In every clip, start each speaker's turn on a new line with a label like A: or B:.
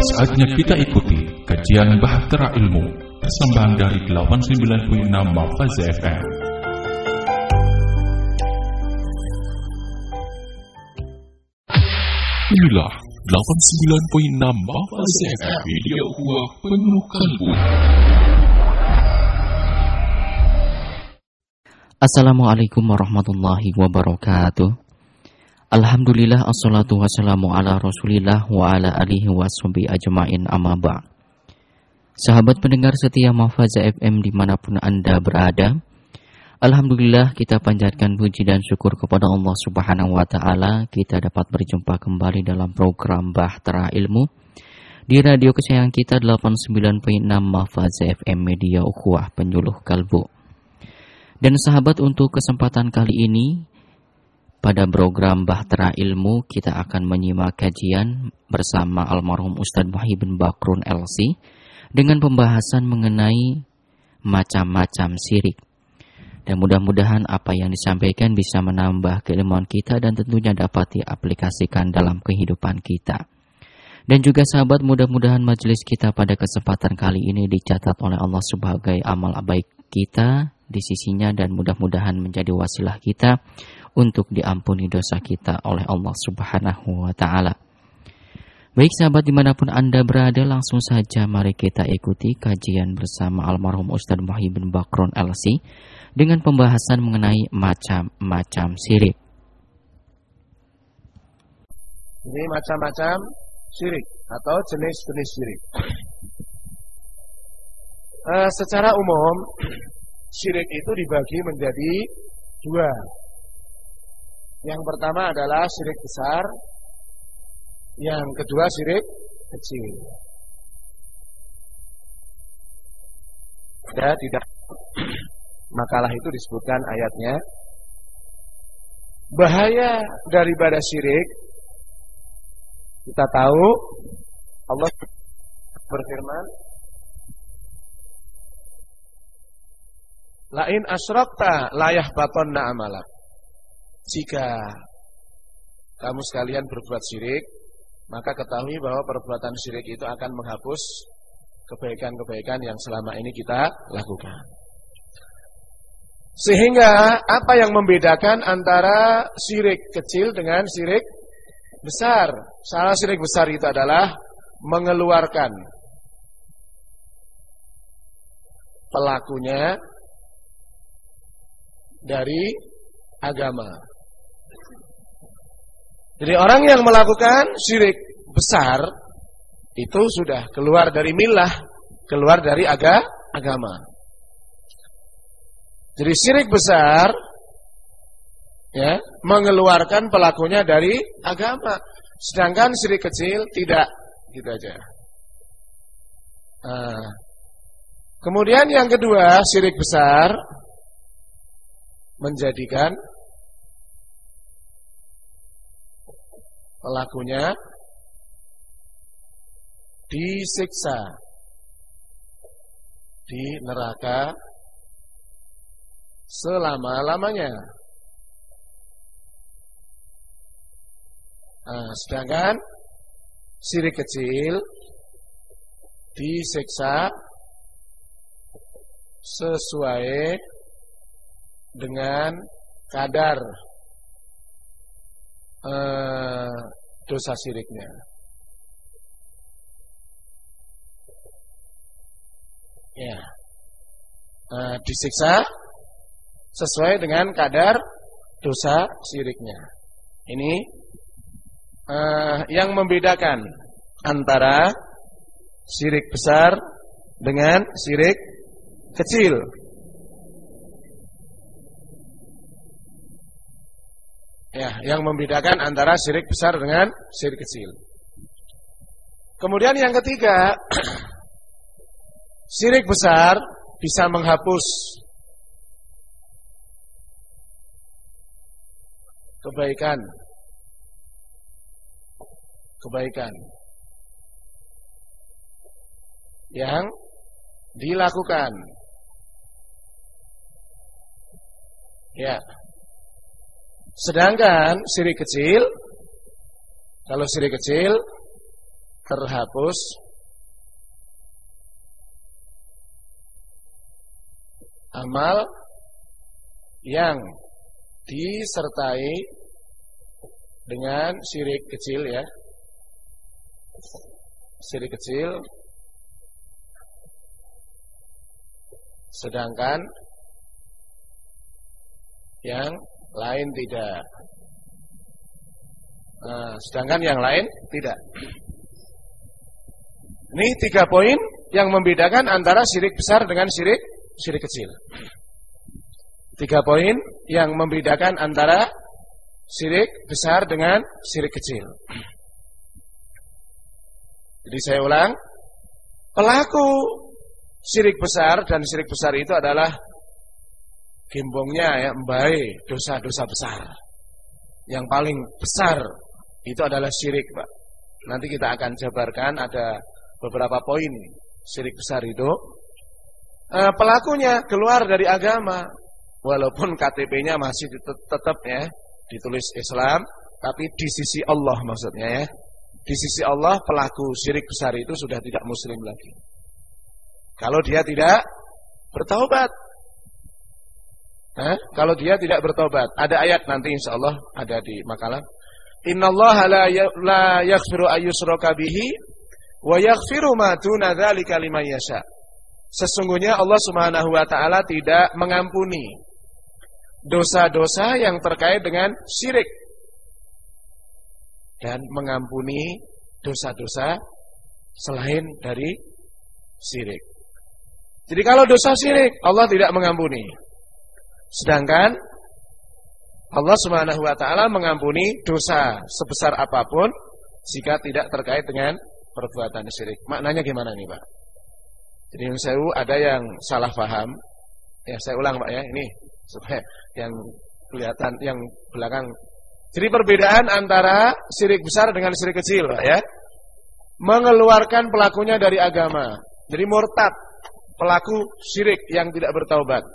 A: Saatnya kita ikuti kajian Bahtera Ilmu Persembahan dari 896 Mafaz FM Inilah 89.6 Mafaz FM Media Uang Penuh Kalbu.
B: Assalamualaikum warahmatullahi wabarakatuh Alhamdulillah assalatu wassalamu ala rasulillah wa ala alihi washabi ajma'in amma ba' Sahabat pendengar setia Mahfaza FM di mana pun Anda berada Alhamdulillah kita panjatkan puji dan syukur kepada Allah subhanahu wa ta'ala. Kita dapat berjumpa kembali dalam program Bahtera Ilmu Di radio kesayangan kita 89.6 Mahfaza FM Media Ukhuwah Penyuluh Kalbu. Dan sahabat untuk kesempatan kali ini pada program Bahtera Ilmu kita akan menyimak kajian bersama almarhum Ustadz Muhyiddin Bakrun LC dengan pembahasan mengenai macam-macam sirik. Dan mudah-mudahan apa yang disampaikan bisa menambah keilmuan kita dan tentunya dapat diaplikasikan dalam kehidupan kita. Dan juga sahabat mudah-mudahan majelis kita pada kesempatan kali ini dicatat oleh Allah sebagai amal baik kita di sisinya dan mudah-mudahan menjadi wasilah kita untuk diampuni dosa kita oleh Allah Subhanahu wa taala. Baik sahabat di mana pun Anda berada langsung saja mari kita ikuti kajian bersama almarhum Ustadz Muhyiddin Bakron LC dengan pembahasan mengenai macam-macam sirik.
C: Ini macam-macam sirik atau jenis-jenis sirik. Uh, secara umum syirik itu dibagi menjadi dua. Yang pertama adalah syirik besar, yang kedua syirik kecil. Ya, tidak makalah itu disebutkan ayatnya bahaya daripada syirik kita tahu Allah berfirman Lain asrokta layah batonna amalak. Jika kamu sekalian berbuat syirik, maka ketahui bahwa perbuatan syirik itu akan menghapus kebaikan-kebaikan yang selama ini kita lakukan. Sehingga apa yang membedakan antara syirik kecil dengan syirik besar? Salah syirik besar itu adalah mengeluarkan pelakunya dari agama. Jadi orang yang melakukan syirik besar itu sudah keluar dari milah, keluar dari aga, agama. Jadi syirik besar ya, mengeluarkan pelakunya dari agama. Sedangkan syirik kecil tidak, gitu aja. Nah, kemudian yang kedua, syirik besar menjadikan pelakunya disiksa di neraka selama-lamanya. Nah, sedangkan sirik kecil disiksa sesuai dengan kadar eh, dosa siriknya. Ya, eh, disiksa sesuai dengan kadar dosa siriknya. Ini eh, yang membedakan antara sirik besar dengan sirik kecil. Ya, yang membedakan antara syirik besar dengan syirik kecil. Kemudian yang ketiga, syirik besar bisa menghapus kebaikan kebaikan yang dilakukan. Ya. Sedangkan sirik kecil kalau sirik kecil terhapus amal yang disertai dengan syirik kecil ya. Syirik kecil sedangkan yang lain tidak. Nah, sedangkan yang lain tidak. Ini tiga poin yang membedakan antara syirik besar dengan syirik syirik kecil. Tiga poin yang membedakan antara syirik besar dengan syirik kecil. Jadi saya ulang, pelaku syirik besar dan syirik besar itu adalah gembongnya ya mbae dosa-dosa besar. Yang paling besar itu adalah syirik, Pak. Nanti kita akan jabarkan ada beberapa poin syirik besar itu. E, pelakunya keluar dari agama walaupun KTP-nya masih tetap ya ditulis Islam, tapi di sisi Allah maksudnya ya. Di sisi Allah pelaku syirik besar itu sudah tidak muslim lagi. Kalau dia tidak bertaubat. Hah? Kalau dia tidak bertobat, ada ayat nanti insya Allah ada di makalah. Innallaha la ya-, la yaghfiru ayyushraka bihi wa yaghfiru ma duna dzalika yasha. Sesungguhnya Allah Subhanahu wa taala tidak mengampuni dosa-dosa yang terkait dengan syirik dan mengampuni dosa-dosa selain dari syirik. Jadi kalau dosa syirik Allah tidak mengampuni. Sedangkan Allah Subhanahu wa taala mengampuni dosa sebesar apa pun jika tidak terkait dengan perbuatan syirik. Maknanya gimana nih, Pak? Jadi yang saya ada yang salah paham. Ya, saya ulang, Pak ya. Ini supaya yang kelihatan yang belakang. Jadi perbedaan antara syirik besar dengan syirik kecil, Pak ya. Mengeluarkan pelakunya dari agama. Jadi murtad, pelaku syirik yang tidak bertaubat.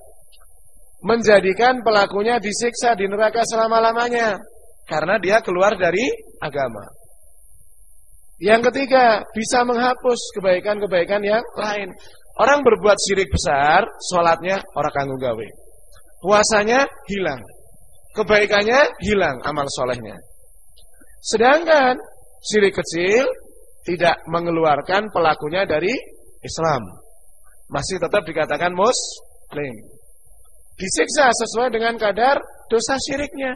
C: Menjadikan pelakunya disiksa di neraka selama-lamanya karena dia keluar dari agama. Yang ketiga, bisa menghapus kebaikan-kebaikan yang lain. Orang berbuat syirik besar, sholatnya orang kanggung gawe puasanya hilang. Kebaikannya hilang amal solehnya. Sedangkan syirik kecil tidak mengeluarkan pelakunya dari Islam. Masih tetap dikatakan muslim. Disiksa sesuai dengan kadar dosa syiriknya.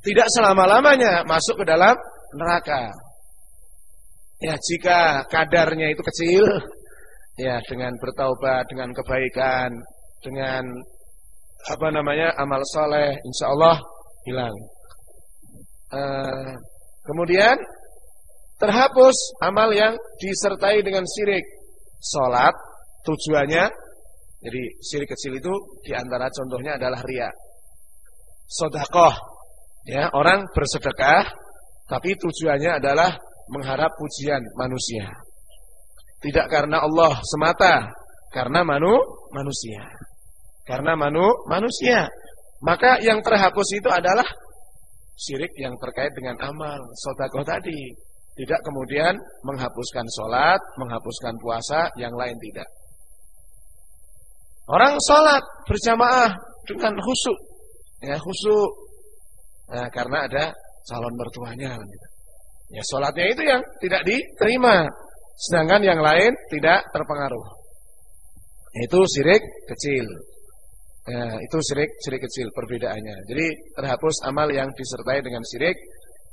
C: Tidak selama-lamanya masuk ke dalam neraka. Ya jika kadarnya itu kecil, ya dengan bertaubat, dengan kebaikan, dengan apa namanya amal soleh, insya Allah hilang. Uh, kemudian terhapus amal yang disertai dengan syirik. Sholat tujuannya, jadi syirik kecil itu di antara contohnya adalah ria. Sodakoh, ya orang bersedekah, tapi tujuannya adalah mengharap pujian manusia. Tidak karena Allah semata, karena manu manusia. Karena manu, manusia. Maka yang terhapus itu adalah syirik yang terkait dengan amal, sodakoh tadi. Tidak kemudian menghapuskan sholat, menghapuskan puasa, yang lain tidak. Orang sholat berjamaah dengan khusuk. Ya, khusuk. Nah, karena ada calon mertuanya. Ya, sholatnya itu yang tidak diterima. Sedangkan yang lain tidak terpengaruh. Itu syirik kecil. Ya, itu syirik syirik kecil perbedaannya. Jadi terhapus amal yang disertai dengan syirik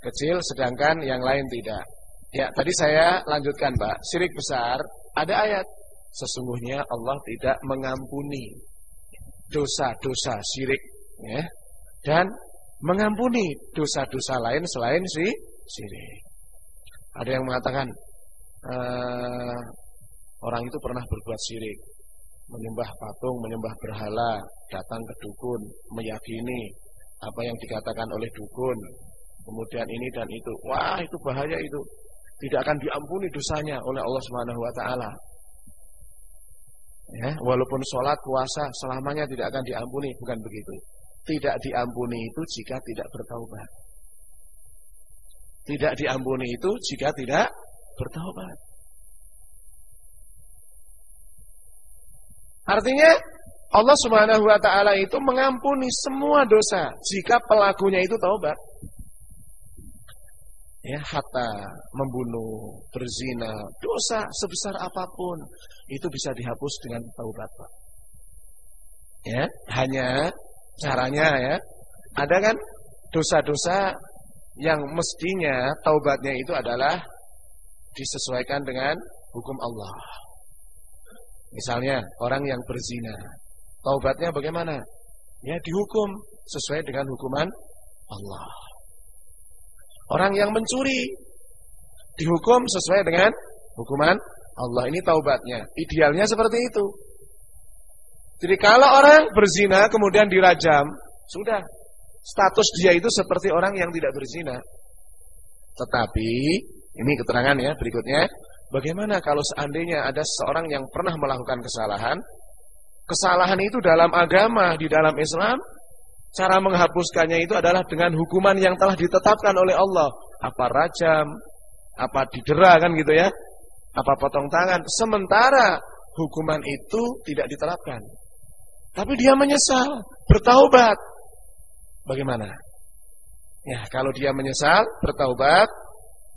C: kecil sedangkan yang lain tidak. Ya, tadi saya lanjutkan, Pak. Syirik besar ada ayat sesungguhnya Allah tidak mengampuni dosa-dosa syirik ya. Dan mengampuni dosa-dosa lain selain si syirik. Ada yang mengatakan uh, orang itu pernah berbuat syirik menyembah patung, menyembah berhala, datang ke dukun, meyakini apa yang dikatakan oleh dukun, kemudian ini dan itu. Wah, itu bahaya itu. Tidak akan diampuni dosanya oleh Allah Subhanahu wa taala. Ya, walaupun sholat, puasa selamanya tidak akan diampuni, bukan begitu. Tidak diampuni itu jika tidak bertaubat. Tidak diampuni itu jika tidak bertaubat. Artinya Allah Subhanahu wa taala itu mengampuni semua dosa jika pelakunya itu taubat. Ya, hatta membunuh, berzina, dosa sebesar apa pun itu bisa dihapus dengan taubat, Pak. Ya, hanya caranya ya. Ada kan dosa-dosa yang mestinya taubatnya itu adalah disesuaikan dengan hukum Allah. Misalnya orang yang berzina, taubatnya bagaimana? Ya dihukum sesuai dengan hukuman Allah. Orang yang mencuri dihukum sesuai dengan hukuman Allah. Ini taubatnya. Idealnya seperti itu. Jadi kalau orang berzina kemudian dirajam, sudah status dia itu seperti orang yang tidak berzina. Tetapi ini keterangan ya berikutnya Bagaimana kalau seandainya ada seorang yang pernah melakukan kesalahan? Kesalahan itu dalam agama, di dalam Islam, cara menghapuskannya itu adalah dengan hukuman yang telah ditetapkan oleh Allah. Apa rajam, apa didera kan gitu ya, apa potong tangan. Sementara hukuman itu tidak diterapkan. Tapi dia menyesal, bertaubat. Bagaimana? Ya, kalau dia menyesal, bertaubat,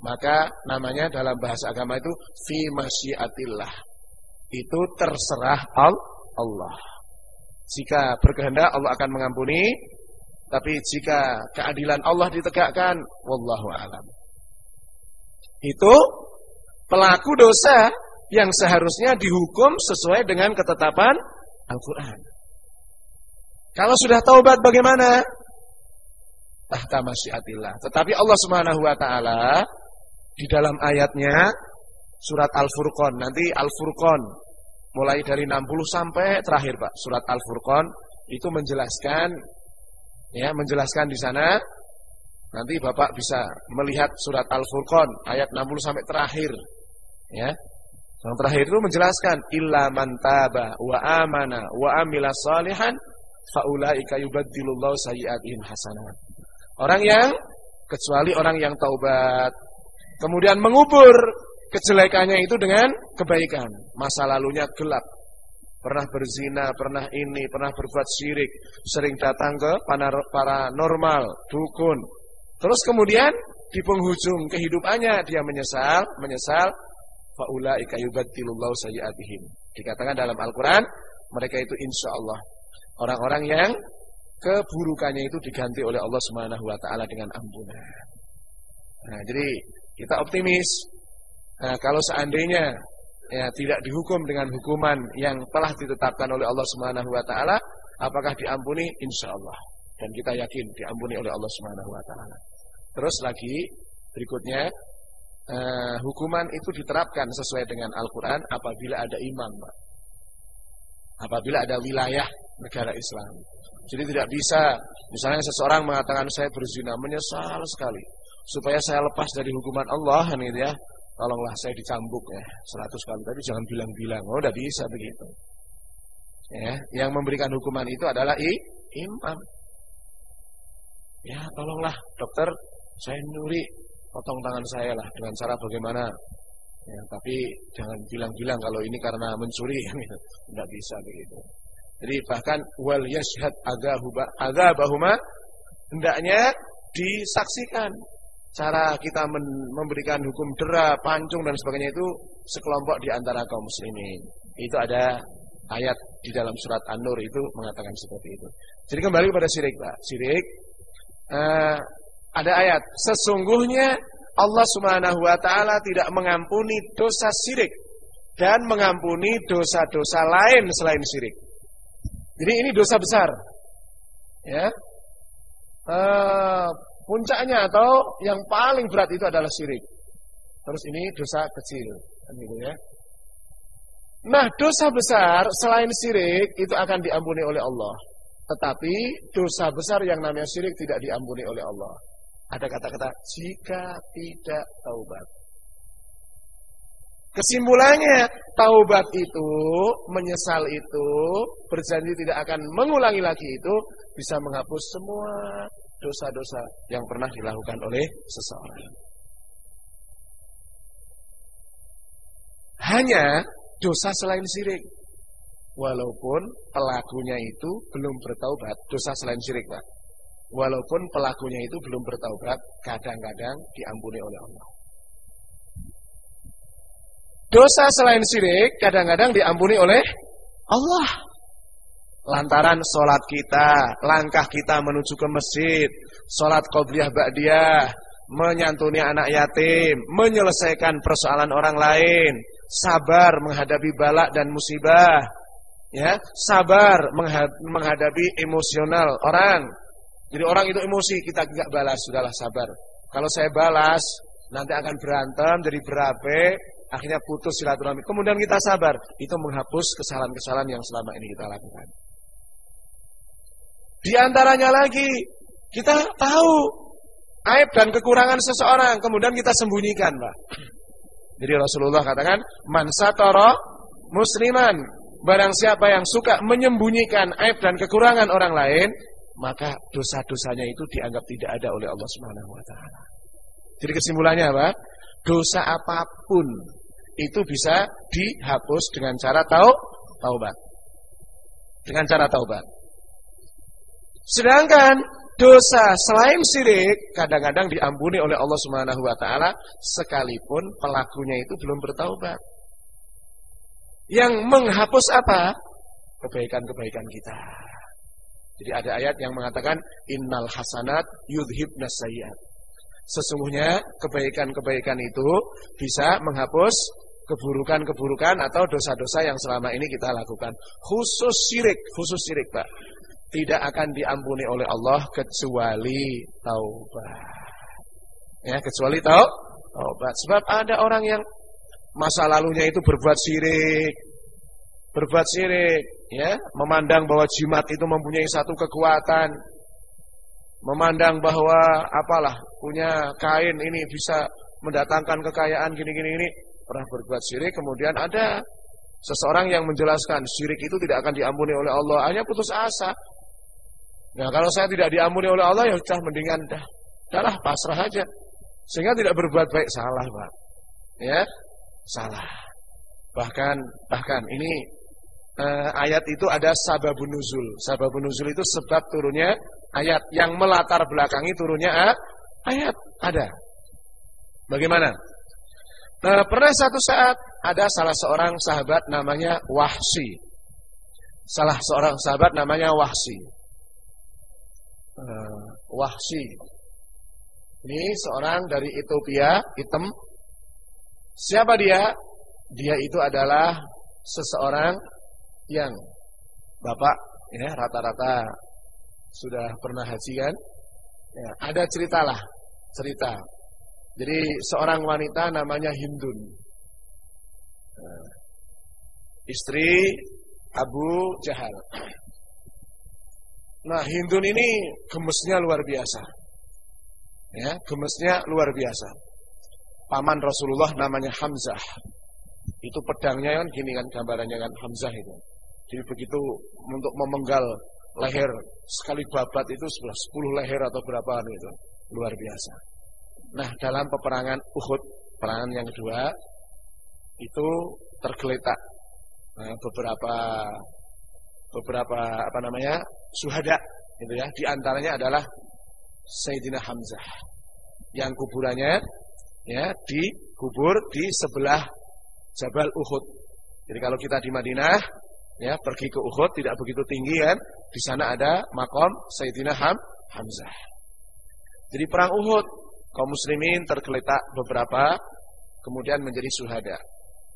C: maka namanya dalam bahasa agama itu fi masyiatillah. Itu terserah Allah. Jika berkehendak Allah akan mengampuni, tapi jika keadilan Allah ditegakkan, wallahu alam. Itu pelaku dosa yang seharusnya dihukum sesuai dengan ketetapan Al-Qur'an. Kalau sudah taubat bagaimana? Tahta masyiatillah. Tetapi Allah Subhanahu wa taala di dalam ayatnya surat Al-Furqan. Nanti Al-Furqan mulai dari 60 sampai terakhir, Pak. Surat Al-Furqan itu menjelaskan ya, menjelaskan di sana nanti Bapak bisa melihat surat Al-Furqan ayat 60 sampai terakhir. Ya. Yang terakhir itu menjelaskan illa man taba wa amana wa amila salihan faulaika yubaddilullahu sayiatihim hasanat. Orang yang kecuali orang yang taubat Kemudian mengubur kejelekannya itu dengan kebaikan. Masa lalunya gelap. Pernah berzina, pernah ini, pernah berbuat syirik. Sering datang ke paranormal, dukun. Terus kemudian di penghujung kehidupannya dia menyesal, menyesal. Faulaika yubaddilullahu sayiatihim. Dikatakan dalam Al-Quran, mereka itu insya Allah orang-orang yang keburukannya itu diganti oleh Allah taala dengan ampunan. Nah, jadi kita optimis. Nah, kalau seandainya ya tidak dihukum dengan hukuman yang telah ditetapkan oleh Allah Subhanahu wa taala, apakah diampuni? Insya Allah. Dan kita yakin diampuni oleh Allah Subhanahu wa taala. Terus lagi berikutnya eh, hukuman itu diterapkan sesuai dengan Al-Qur'an apabila ada imam, Pak. Apabila ada wilayah negara Islam. Jadi tidak bisa misalnya seseorang mengatakan saya berzina menyesal sekali supaya saya lepas dari hukuman Allah gitu ya. Tolonglah saya dicambuk ya seratus kali tapi jangan bilang-bilang. Oh, udah bisa begitu. Ya, yang memberikan hukuman itu adalah i, imam. Ya, tolonglah dokter, saya nyuri potong tangan saya lah dengan cara bagaimana. Ya, tapi jangan bilang-bilang kalau ini karena mencuri gitu. Enggak bisa begitu. Jadi bahkan wal yashhad agabahuma hendaknya disaksikan cara kita memberikan hukum dera, pancung dan sebagainya itu sekelompok di antara kaum muslimin. Itu ada ayat di dalam surat An-Nur itu mengatakan seperti itu. Jadi kembali kepada syirik, Pak. Syirik uh, ada ayat, sesungguhnya Allah Subhanahu wa taala tidak mengampuni dosa syirik dan mengampuni dosa-dosa lain selain syirik. Jadi ini dosa besar. Ya. Uh, Puncaknya atau yang paling berat itu adalah syirik. Terus ini dosa kecil, kan gitu ya. Nah, dosa besar selain syirik itu akan diampuni oleh Allah. Tetapi dosa besar yang namanya syirik tidak diampuni oleh Allah. Ada kata-kata jika tidak taubat. Kesimpulannya, taubat itu, menyesal itu, berjanji tidak akan mengulangi lagi itu, bisa menghapus semua dosa-dosa yang pernah dilakukan oleh seseorang. hanya dosa selain syirik. Walaupun pelakunya itu belum bertaubat, dosa selain syirik, Pak. Walaupun pelakunya itu belum bertaubat, kadang-kadang diampuni oleh Allah. Dosa selain syirik kadang-kadang diampuni oleh Allah. Lantaran sholat kita, langkah kita menuju ke masjid, sholat qobliyah ba'diyah, menyantuni anak yatim, menyelesaikan persoalan orang lain, sabar menghadapi balak dan musibah, ya, sabar menghadapi emosional orang. Jadi orang itu emosi, kita tidak balas, sudahlah sabar. Kalau saya balas, nanti akan berantem, jadi berabe, akhirnya putus silaturahmi. Kemudian kita sabar, itu menghapus kesalahan-kesalahan yang selama ini kita lakukan. Di antaranya lagi, kita tahu aib dan kekurangan seseorang, kemudian kita sembunyikan, Pak. Jadi Rasulullah katakan, "Man satara musliman." Barang siapa yang suka menyembunyikan aib dan kekurangan orang lain, maka dosa-dosanya itu dianggap tidak ada oleh Allah Subhanahu wa taala. Jadi kesimpulannya apa? Dosa apa pun itu bisa dihapus dengan cara tau taubat. Dengan cara taubat. Sedangkan dosa selain syirik kadang-kadang diampuni oleh Allah Subhanahu wa taala sekalipun pelakunya itu belum bertaubat. Yang menghapus apa? Kebaikan-kebaikan kita. Jadi ada ayat yang mengatakan innal hasanat yudhibnas sayyiat. Sesungguhnya kebaikan-kebaikan itu bisa menghapus keburukan-keburukan atau dosa-dosa yang selama ini kita lakukan. Khusus syirik, khusus syirik, Pak tidak akan diampuni oleh Allah kecuali taubat. Ya, kecuali tau taubat. Sebab ada orang yang masa lalunya itu berbuat syirik. Berbuat syirik, ya, memandang bahwa jimat itu mempunyai satu kekuatan. Memandang bahwa apalah, punya kain ini bisa mendatangkan kekayaan gini-gini ini. Pernah berbuat syirik, kemudian ada seseorang yang menjelaskan syirik itu tidak akan diampuni oleh Allah. Hanya putus asa. Nah kalau saya tidak diampuni oleh Allah ya sudah mendingan dah. Dahlah pasrah aja. Sehingga tidak berbuat baik salah, Pak. Ya, salah. Bahkan bahkan ini eh, ayat itu ada sababun nuzul. Sababun nuzul itu sebab turunnya ayat yang melatar belakangi turunnya ah, ayat ada. Bagaimana? Nah, pernah satu saat ada salah seorang sahabat namanya Wahsi. Salah seorang sahabat namanya Wahsi uh, Wahsi. Ini seorang dari Ethiopia, hitam. Siapa dia? Dia itu adalah seseorang yang Bapak ya rata-rata sudah pernah haji kan? Ya, ada ceritalah, cerita. Jadi seorang wanita namanya Hindun. Nah, istri Abu Jahal. Nah, Hindun ini gemesnya luar biasa. Ya, gemesnya luar biasa. Paman Rasulullah namanya Hamzah. Itu pedangnya kan gini kan gambarannya kan Hamzah itu. Jadi begitu untuk memenggal leher sekali babat itu sebelah 10 leher atau berapa itu. Luar biasa. Nah, dalam peperangan Uhud, peperangan yang kedua itu tergeletak nah, beberapa beberapa apa namanya suhada gitu ya. Di antaranya adalah Sayyidina Hamzah yang kuburannya ya dikubur di sebelah Jabal Uhud. Jadi kalau kita di Madinah ya pergi ke Uhud tidak begitu tinggi kan, di sana ada makom Sayyidina Ham Hamzah. Jadi perang Uhud kaum muslimin tergeletak beberapa kemudian menjadi suhada.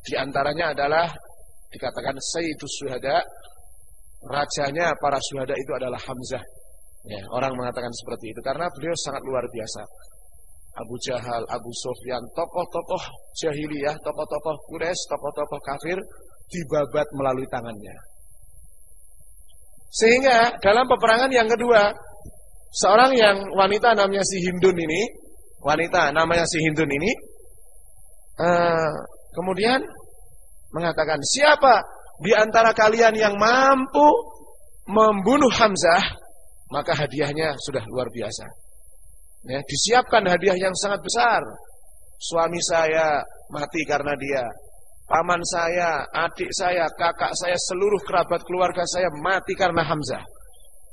C: Di antaranya adalah dikatakan Sayyidus Suhada rajanya para syuhada itu adalah Hamzah. Ya, orang mengatakan seperti itu karena beliau sangat luar biasa. Abu Jahal, Abu Sofyan, tokoh-tokoh jahiliyah, tokoh-tokoh Quraisy, tokoh-tokoh kafir dibabat melalui tangannya. Sehingga dalam peperangan yang kedua, seorang yang wanita namanya si Hindun ini, wanita namanya si Hindun ini, uh, kemudian mengatakan siapa di antara kalian yang mampu membunuh Hamzah, maka hadiahnya sudah luar biasa. Ya, disiapkan hadiah yang sangat besar. Suami saya mati karena dia. paman saya, adik saya, kakak saya, seluruh kerabat keluarga saya mati karena Hamzah.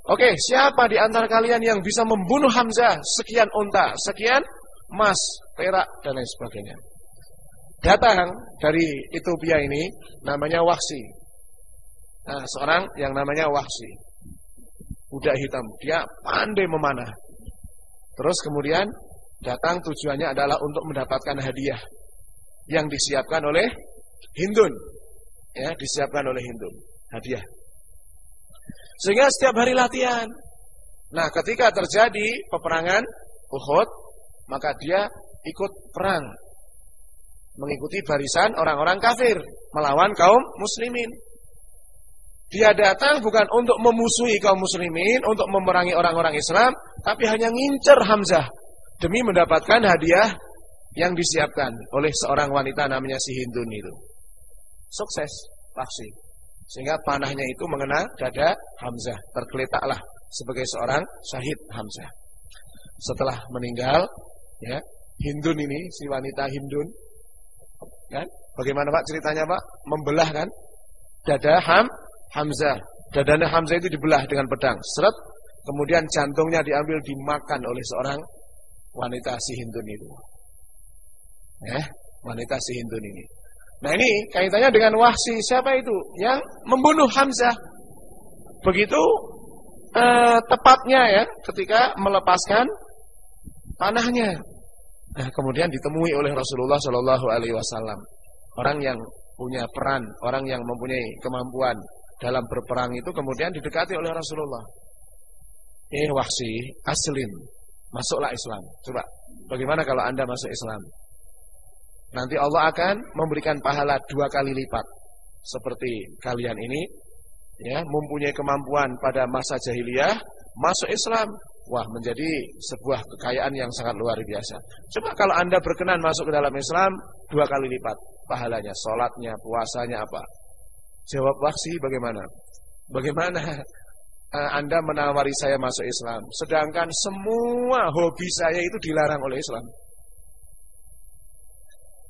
C: Oke, siapa di antara kalian yang bisa membunuh Hamzah? Sekian unta, sekian emas, perak, dan lain sebagainya. Datang dari Ethiopia ini, namanya Waksi. Nah, seorang yang namanya Waksi. Budak hitam, dia pandai memanah. Terus kemudian datang tujuannya adalah untuk mendapatkan hadiah yang disiapkan oleh Hindun. Ya, disiapkan oleh Hindun. Hadiah. Sehingga setiap hari latihan. Nah, ketika terjadi peperangan Uhud, maka dia ikut perang. Mengikuti barisan orang-orang kafir melawan kaum muslimin. Dia datang bukan untuk memusuhi kaum muslimin, untuk memerangi orang-orang Islam, tapi hanya ngincer Hamzah demi mendapatkan hadiah yang disiapkan oleh seorang wanita namanya si Hindun itu. Sukses, pasti. Sehingga panahnya itu mengena dada Hamzah, tergeletaklah sebagai seorang syahid Hamzah. Setelah meninggal, ya, Hindun ini si wanita Hindun, kan? Bagaimana Pak ceritanya Pak? Membelah kan dada Ham Hamzah. Dadanya Hamzah itu dibelah dengan pedang, seret. Kemudian jantungnya diambil dimakan oleh seorang wanita si Hindun itu. Ya, wanita si Hindun ini. Nah ini kaitannya dengan wahsi siapa itu yang membunuh Hamzah. Begitu eh, tepatnya ya ketika melepaskan panahnya. Nah, kemudian ditemui oleh Rasulullah Shallallahu Alaihi Wasallam orang yang punya peran, orang yang mempunyai kemampuan dalam berperang itu kemudian didekati oleh Rasulullah. Eh wahsi aslim Masuklah Islam. Coba, bagaimana kalau Anda masuk Islam? Nanti Allah akan memberikan pahala dua kali lipat. Seperti kalian ini, ya, mempunyai kemampuan pada masa jahiliyah, masuk Islam. Wah, menjadi sebuah kekayaan yang sangat luar biasa. Coba kalau Anda berkenan masuk ke dalam Islam, dua kali lipat pahalanya, sholatnya, puasanya apa. Jawab waksi bagaimana? Bagaimana Eh, Anda menawari saya masuk Islam Sedangkan semua hobi saya itu dilarang oleh Islam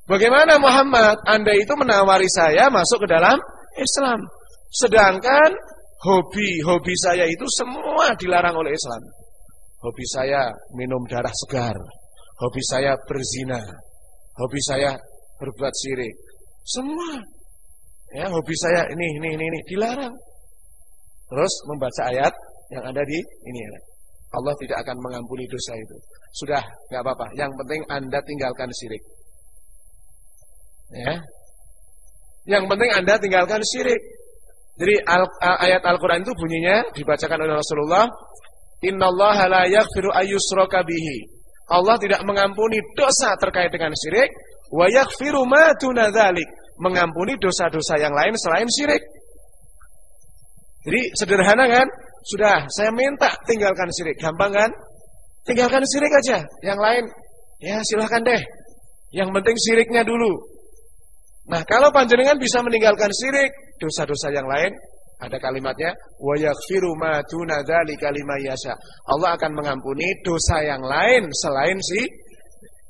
C: Bagaimana Muhammad Anda itu menawari saya masuk ke dalam Islam Sedangkan hobi-hobi saya itu semua dilarang oleh Islam Hobi saya minum darah segar Hobi saya berzina Hobi saya berbuat syirik Semua Ya, hobi saya ini ini ini, ini dilarang. Terus membaca ayat yang ada di ini ya. Allah tidak akan mengampuni dosa itu. Sudah, nggak apa-apa. Yang penting Anda tinggalkan syirik. Ya. Yang penting Anda tinggalkan syirik. Jadi al, ayat Al-Qur'an itu bunyinya dibacakan oleh Rasulullah, "Innallaha la yaghfiru ayyushraka bihi." Allah tidak mengampuni dosa terkait dengan syirik, wa yaghfiru ma mengampuni dosa-dosa yang lain selain syirik. Jadi sederhana kan? Sudah, saya minta tinggalkan syirik. Gampang kan? Tinggalkan syirik aja. Yang lain, ya silahkan deh. Yang penting syiriknya dulu. Nah, kalau panjenengan bisa meninggalkan syirik, dosa-dosa yang lain, ada kalimatnya, wa yaghfiru ma duna dzalika yasha. Allah akan mengampuni dosa yang lain selain si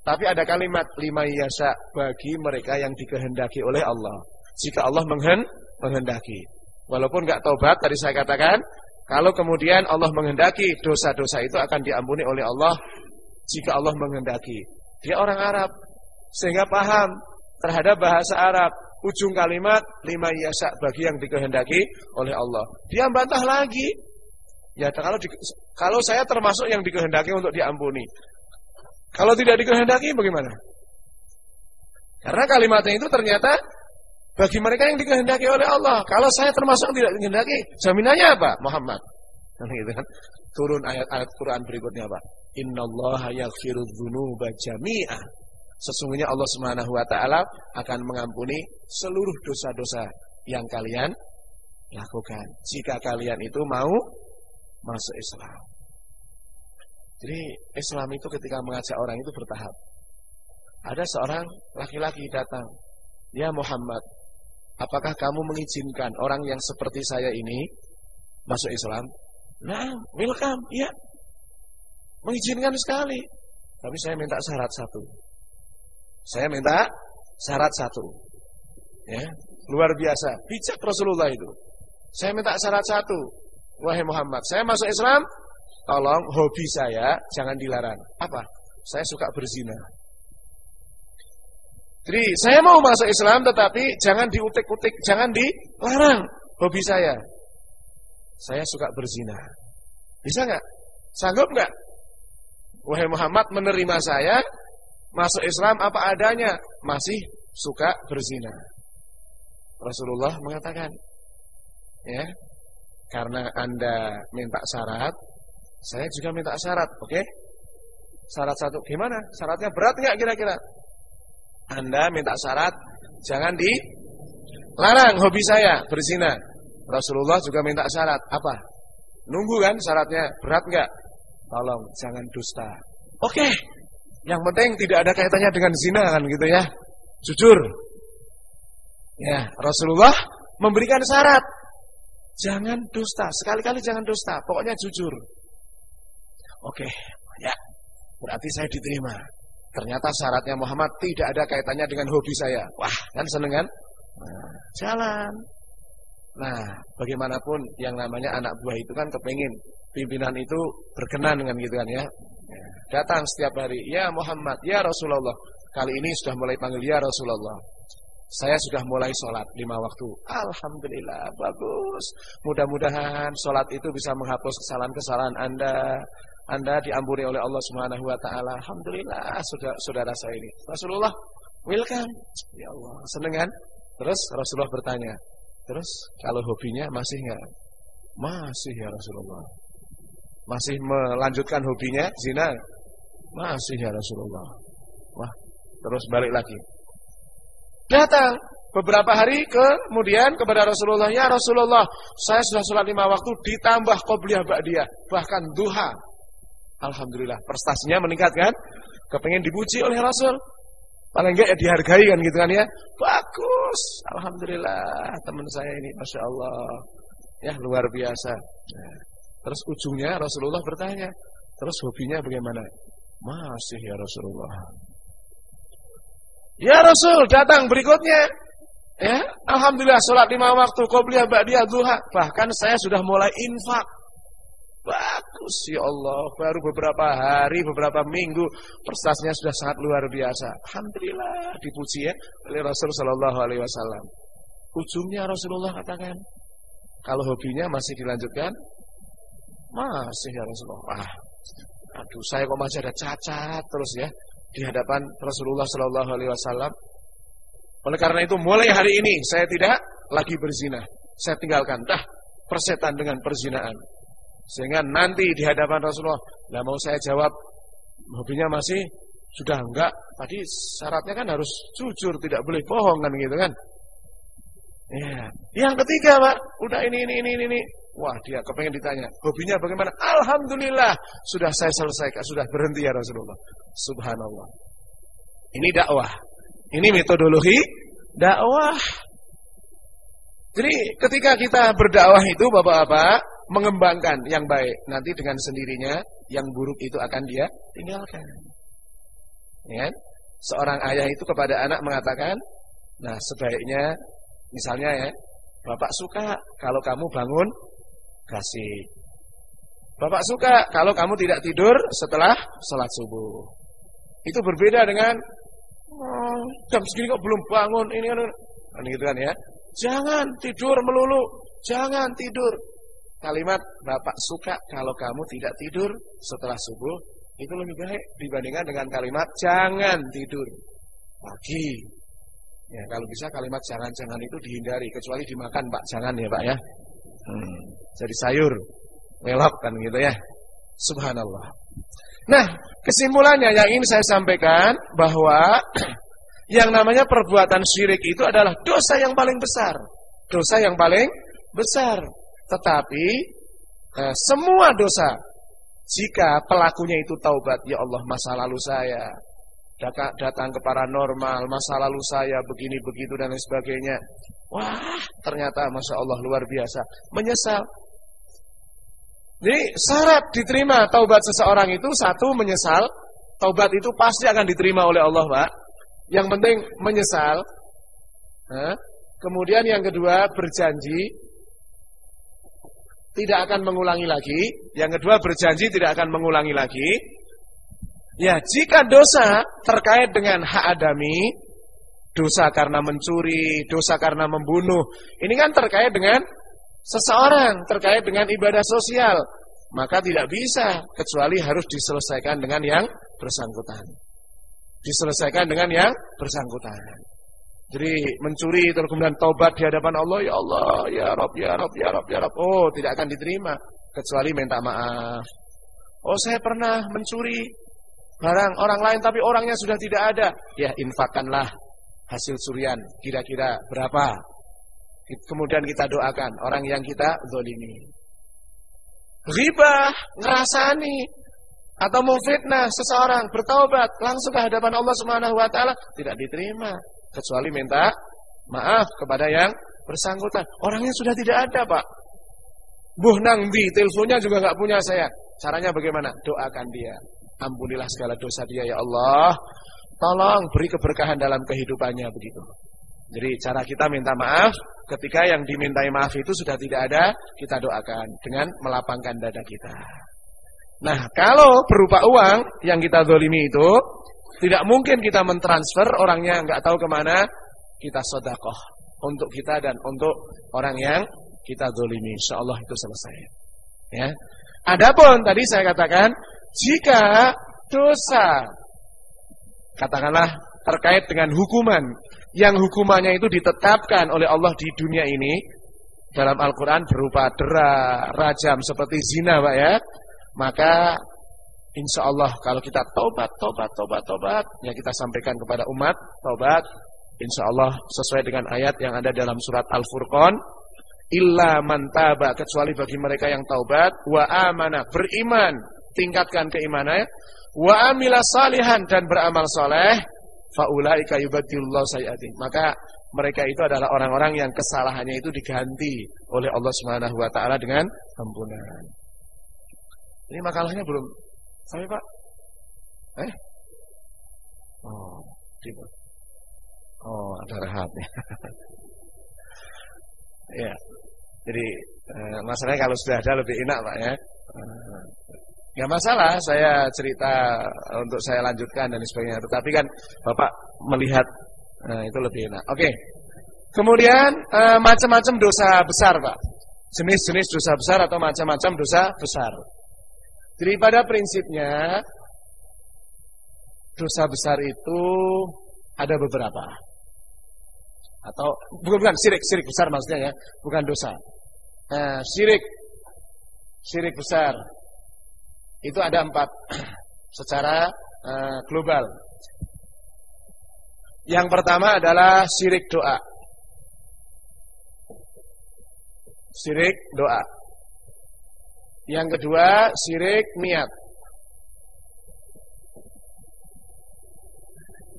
C: tapi ada kalimat lima yasha bagi mereka yang dikehendaki oleh Allah. Jika Allah menghendaki. Walaupun nggak taubat tadi saya katakan, kalau kemudian Allah menghendaki dosa-dosa itu akan diampuni oleh Allah jika Allah menghendaki. Dia orang Arab sehingga paham terhadap bahasa Arab. Ujung kalimat lima yasa bagi yang dikehendaki oleh Allah. Dia bantah lagi. Ya kalau di, kalau saya termasuk yang dikehendaki untuk diampuni. Kalau tidak dikehendaki bagaimana? Karena kalimatnya itu ternyata bagi mereka yang dikehendaki oleh Allah. Kalau saya termasuk tidak dikehendaki, jaminannya apa? Muhammad. Nah, gitu kan. Turun ayat-ayat Quran berikutnya apa? Innallaha yaghfiru dzunuba jami'ah. Sesungguhnya Allah Subhanahu wa taala akan mengampuni seluruh dosa-dosa yang kalian lakukan jika kalian itu mau masuk Islam. Jadi Islam itu ketika mengajak orang itu bertahap. Ada seorang laki-laki datang, "Ya Muhammad, Apakah kamu mengizinkan orang yang seperti saya ini masuk Islam? Nah, welcome, ya. Mengizinkan sekali. Tapi saya minta syarat satu. Saya minta syarat satu. Ya, luar biasa. Bijak Rasulullah itu. Saya minta syarat satu. Wahai Muhammad, saya masuk Islam, tolong hobi saya jangan dilarang. Apa? Saya suka berzina. Jadi saya mau masuk Islam tetapi jangan diutik-utik, jangan dilarang hobi saya. Saya suka berzina. Bisa nggak? Sanggup nggak? Wahai Muhammad menerima saya masuk Islam apa adanya, masih suka berzina. Rasulullah mengatakan, ya, karena Anda minta syarat, saya juga minta syarat, oke? Okay? Syarat satu, gimana? Syaratnya berat nggak kira-kira? Anda minta syarat, jangan dilarang hobi saya berzina. Rasulullah juga minta syarat, apa? Nunggu kan syaratnya, berat nggak? Tolong jangan dusta. Oke, okay. Yang penting tidak ada kaitannya dengan zina kan gitu ya. Jujur. Ya, Rasulullah memberikan syarat. Jangan dusta, sekali-kali jangan dusta, pokoknya jujur. Oke, ya. Berarti saya diterima. Ternyata syaratnya Muhammad tidak ada kaitannya dengan hobi saya. Wah, kan seneng kan? Nah, jalan. Nah, bagaimanapun yang namanya anak buah itu kan kepingin pimpinan itu berkenan dengan gitu kan ya. Datang setiap hari, ya Muhammad, ya Rasulullah. Kali ini sudah mulai panggil ya Rasulullah. Saya sudah mulai sholat lima waktu. Alhamdulillah, bagus. Mudah-mudahan sholat itu bisa menghapus kesalahan-kesalahan Anda. Anda diampuni oleh Allah Taala. Alhamdulillah, saudara, saudara saya ini. Rasulullah, welcome. Ya Allah, seneng kan? Terus Rasulullah bertanya, terus kalau hobinya masih nggak? Masih ya Rasulullah. Masih melanjutkan hobinya zina? Masih ya Rasulullah. Wah, terus balik lagi. Datang beberapa hari kemudian kepada Rasulullah, "Ya Rasulullah, saya sudah sholat lima waktu ditambah qobliyah ba'diyah, bahkan duha." Alhamdulillah, prestasinya meningkat kan? Kepengen dipuji oleh Rasul. Paling enggak ya dihargai kan gitu kan ya. Bagus. Alhamdulillah teman saya ini Masya Allah. Ya luar biasa. Nah, terus ujungnya Rasulullah bertanya. Terus hobinya bagaimana? Masih ya Rasulullah. Ya Rasul, datang berikutnya. Ya, alhamdulillah salat lima waktu, qobliyah ba'diyah duha. Bahkan saya sudah mulai infak. Bagus ya Allah, baru beberapa hari, beberapa minggu prestasinya sudah sangat luar biasa. Alhamdulillah dipuji ya oleh Rasul sallallahu alaihi wasallam. Ujungnya Rasulullah katakan, kalau hobinya masih dilanjutkan, masih ya Rasulullah. Wah, aduh saya kok masih ada cacat terus ya di hadapan Rasulullah Shallallahu Alaihi Wasallam. Oleh karena itu mulai hari ini saya tidak lagi berzina. Saya tinggalkan dah persetan dengan perzinaan. Sehingga nanti di hadapan Rasulullah, lah mau saya jawab hobinya masih sudah enggak. Tadi syaratnya kan harus jujur, tidak boleh bohong kan gitu kan. Ya. Yang ketiga, Pak, udah ini ini ini ini. Wah, dia kepengen ditanya, hobinya bagaimana? Alhamdulillah, sudah saya selesaikan, sudah berhenti ya Rasulullah. Subhanallah. Ini dakwah. Ini metodologi dakwah. Jadi ketika kita berdakwah itu Bapak-bapak mengembangkan yang baik, nanti dengan sendirinya yang buruk itu akan dia tinggalkan. Ya. Seorang ayah itu kepada anak mengatakan, "Nah, sebaiknya misalnya ya, Bapak suka kalau kamu bangun kasih. Bapak suka kalau kamu tidak tidur setelah sholat subuh. Itu berbeda dengan oh, jam segini kok belum bangun ini kan, gitu kan ya. Jangan tidur melulu, jangan tidur. Kalimat Bapak suka kalau kamu tidak tidur setelah subuh itu lebih baik dibandingkan dengan kalimat jangan tidur pagi. Ya, kalau bisa kalimat jangan-jangan itu dihindari kecuali dimakan Pak, jangan ya Pak ya. Hmm, jadi sayur, melok kan gitu ya. Subhanallah. Nah, kesimpulannya yang ingin saya sampaikan bahwa yang namanya perbuatan syirik itu adalah dosa yang paling besar. Dosa yang paling besar. Tetapi eh, semua dosa jika pelakunya itu taubat, ya Allah masa lalu saya datang ke paranormal, masa lalu saya begini begitu dan lain sebagainya. Wah, ternyata Masya Allah luar biasa. Menyesal. Jadi syarat diterima taubat seseorang itu satu menyesal. Taubat itu pasti akan diterima oleh Allah Pak. Yang penting menyesal. Nah, Kemudian yang kedua berjanji tidak akan mengulangi lagi. Yang kedua berjanji tidak akan mengulangi lagi. Ya, jika dosa terkait dengan hak adami, dosa karena mencuri, dosa karena membunuh, ini kan terkait dengan seseorang, terkait dengan ibadah sosial, maka tidak bisa kecuali harus diselesaikan dengan yang bersangkutan. Diselesaikan dengan yang bersangkutan. Jadi mencuri terus kemudian taubat di hadapan Allah, ya Allah, ya Rob, ya Rob, ya Rob, ya Rob. Oh, tidak akan diterima kecuali minta maaf. Oh, saya pernah mencuri barang orang lain tapi orangnya sudah tidak ada. Ya, infakkanlah hasil curian kira-kira berapa. Kemudian kita doakan orang yang kita zolimi. Ribah, ngerasani, atau memfitnah seseorang bertaubat langsung ke hadapan Allah Subhanahu wa taala tidak diterima kecuali minta maaf kepada yang bersangkutan. Orangnya sudah tidak ada, Pak. Buh nang di, teleponnya juga nggak punya saya. Caranya bagaimana? Doakan dia. Ampunilah segala dosa dia ya Allah. Tolong beri keberkahan dalam kehidupannya begitu. Jadi cara kita minta maaf ketika yang dimintai maaf itu sudah tidak ada, kita doakan dengan melapangkan dada kita. Nah, kalau berupa uang yang kita zolimi itu tidak mungkin kita mentransfer orangnya nggak tahu ke mana, kita sodakoh untuk kita dan untuk orang yang kita dolimi. Insya Allah itu selesai. Ya. Adapun tadi saya katakan, jika dosa, katakanlah terkait dengan hukuman, yang hukumannya itu ditetapkan oleh Allah di dunia ini, dalam Al-Quran berupa dera, rajam, seperti zina Pak ya, maka Insya Allah kalau kita tobat, tobat, tobat, tobat, ya kita sampaikan kepada umat, tobat. Insya Allah sesuai dengan ayat yang ada dalam surat Al-Furqan, illa mantaba kecuali bagi mereka yang taubat, wa amana beriman, tingkatkan keimanan, wa amila salihan dan beramal soleh, faulaika yubadilullah sayyati. Maka mereka itu adalah orang-orang yang kesalahannya itu diganti oleh Allah Subhanahu wa taala dengan ampunan. Ini makalahnya belum Sampai Pak? Eh? Oh, tiba. Oh, ada rehatnya. ya. Jadi eh, masalahnya kalau sudah ada lebih enak Pak ya. Ya masalah saya cerita untuk saya lanjutkan dan sebagainya. Tetapi kan Bapak melihat eh, itu lebih enak. Oke. Kemudian eh, macam-macam dosa besar Pak. Jenis-jenis dosa besar atau macam-macam dosa besar. Jadi pada prinsipnya dosa besar itu ada beberapa. Atau bukan bukan sirik, sirik besar maksudnya ya, bukan dosa. Nah, sirik sirik besar itu ada empat secara uh, global. Yang pertama adalah sirik doa. Sirik doa. Yang kedua, syirik niat.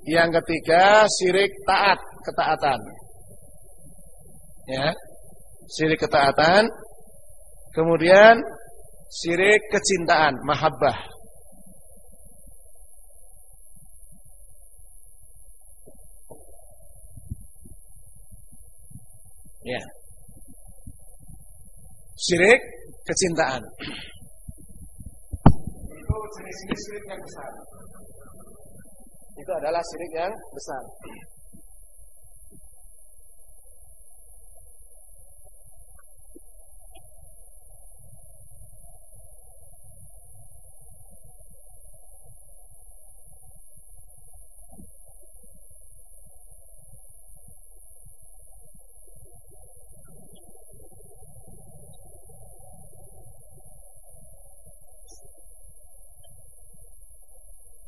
C: Yang ketiga, syirik taat, ketaatan. Ya. Syirik ketaatan. Kemudian syirik kecintaan, mahabbah. Ya. Syirik kecintaan. Itu jenis-jenis syirik yang besar. Itu adalah syirik yang besar.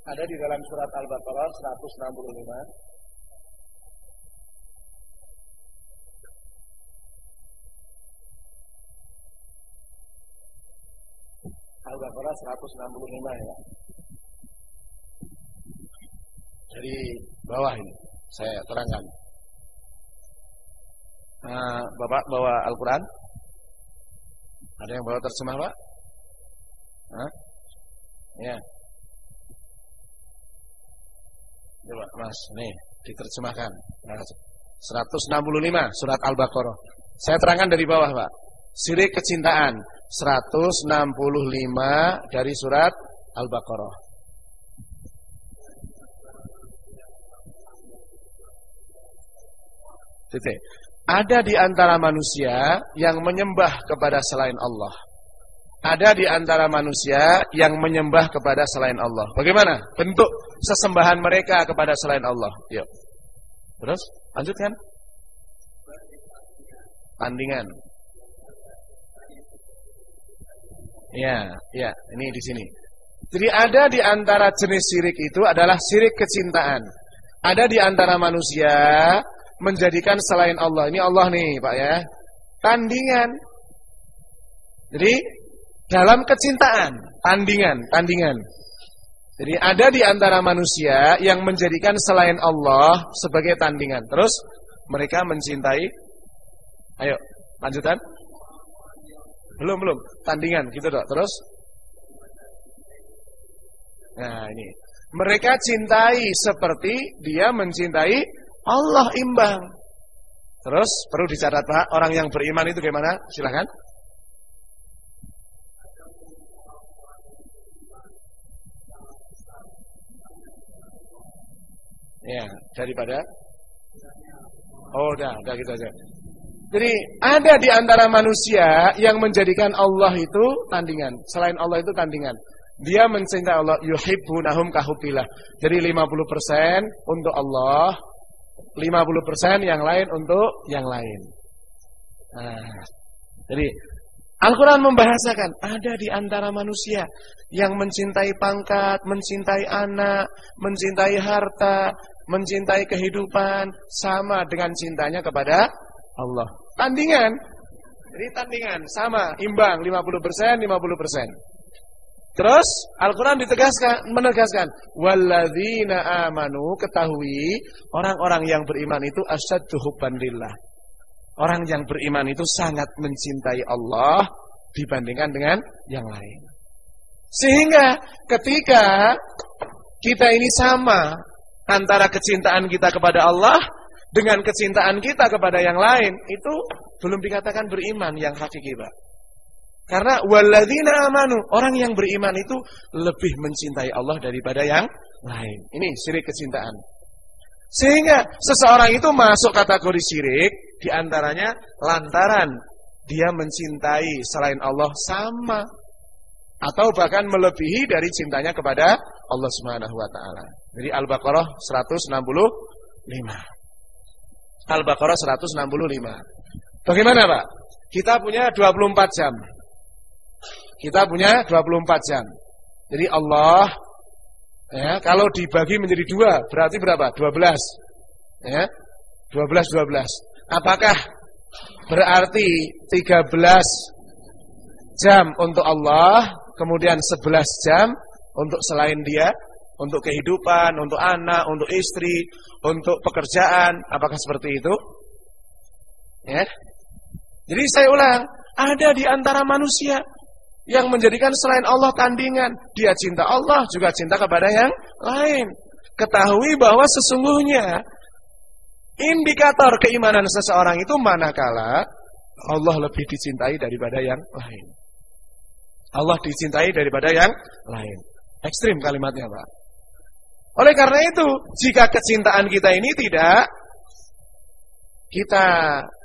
C: Ada di dalam surat Al-Baqarah 165. Al-Baqarah 165 ya. Jadi bawah ini saya terangkan. Nah, Bapak bawa Al-Quran? Ada yang bawa terjemah Pak? Hah? Ya. Coba Mas, nih diterjemahkan. Nah, 165 surat Al-Baqarah. Saya terangkan dari bawah, Pak. Sirik kecintaan 165 dari surat Al-Baqarah. Titik. Ada di antara manusia yang menyembah kepada selain Allah. Ada di antara manusia yang menyembah kepada selain Allah. Bagaimana bentuk sesembahan mereka kepada selain Allah? Yuk. Terus lanjutkan. Tandingan. Ya, ya, ini di sini. Jadi ada di antara jenis sirik itu adalah sirik kecintaan. Ada di antara manusia menjadikan selain Allah. Ini Allah nih, Pak ya. Tandingan. Jadi dalam kecintaan, tandingan, tandingan. Jadi ada di antara manusia yang menjadikan selain Allah sebagai tandingan. Terus mereka mencintai Ayo, lanjutan. Belum, belum. Tandingan gitu, Dok. Terus Nah, ini. Mereka cintai seperti dia mencintai Allah imbang. Terus perlu dicatat Pak, orang yang beriman itu gimana? Silahkan. Ya, daripada Oh, udah, udah gitu aja. Jadi ada di antara manusia yang menjadikan Allah itu tandingan. Selain Allah itu tandingan. Dia mencintai Allah yuhibbunahum kahubillah. Jadi 50% untuk Allah, 50% yang lain untuk yang lain. Nah, jadi Al-Quran membahasakan ada di antara manusia yang mencintai pangkat, mencintai anak, mencintai harta, mencintai kehidupan sama dengan cintanya kepada Allah. Tandingan. Jadi tandingan sama, imbang 50%, 50%. Terus Al-Quran ditegaskan, menegaskan, walladzina amanu ketahui orang-orang yang beriman itu asyaddu hubban. Orang yang beriman itu sangat mencintai Allah dibandingkan dengan yang lain. Sehingga ketika kita ini sama antara kecintaan kita kepada Allah dengan kecintaan kita kepada yang lain itu belum dikatakan beriman yang hakiki, Pak. Karena walladzina amanu, orang yang beriman itu lebih mencintai Allah daripada yang lain. Ini syirik kecintaan. Sehingga seseorang itu masuk kategori syirik di antaranya lantaran dia mencintai selain Allah sama atau bahkan melebihi dari cintanya kepada Allah Subhanahu wa taala. Jadi Al-Baqarah 165. Al-Baqarah 165. Bagaimana, Pak? Kita punya 24 jam. Kita punya 24 jam. Jadi Allah ya, kalau dibagi menjadi dua berarti berapa? 12. Ya. 12 12. Apakah berarti 13 jam untuk Allah, kemudian 11 jam untuk selain dia, untuk kehidupan, untuk anak, untuk istri, untuk pekerjaan, apakah seperti itu? Ya. Jadi saya ulang, ada di antara manusia yang menjadikan selain Allah tandingan. Dia cinta Allah juga cinta kepada yang lain. Ketahui bahwa sesungguhnya indikator keimanan seseorang itu manakala Allah lebih dicintai daripada yang lain. Allah dicintai daripada yang lain. Ekstrim kalimatnya, Pak. Oleh karena itu, jika kecintaan kita ini tidak kita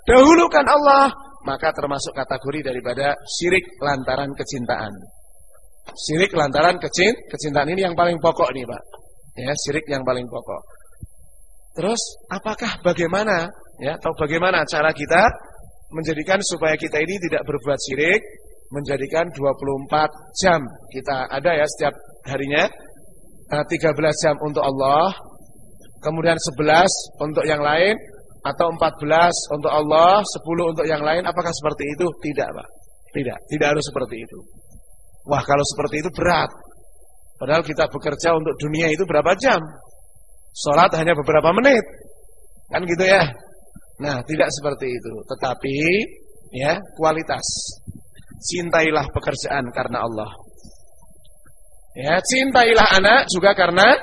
C: dahulukan Allah, maka termasuk kategori daripada syirik lantaran kecintaan. Syirik lantaran kecin, kecintaan ini yang paling pokok nih Pak. Ya, syirik yang paling pokok. Terus apakah bagaimana ya atau bagaimana cara kita menjadikan supaya kita ini tidak berbuat syirik, menjadikan 24 jam kita ada ya setiap harinya 13 eh, jam untuk Allah, kemudian 11 untuk yang lain, atau 14 untuk Allah, 10 untuk yang lain, apakah seperti itu? Tidak, Pak. Tidak, tidak harus seperti itu. Wah, kalau seperti itu berat. Padahal kita bekerja untuk dunia itu berapa jam? Sholat hanya beberapa menit. Kan gitu ya? Nah, tidak seperti itu. Tetapi, ya, kualitas. Cintailah pekerjaan karena Allah. Ya, cintailah anak juga karena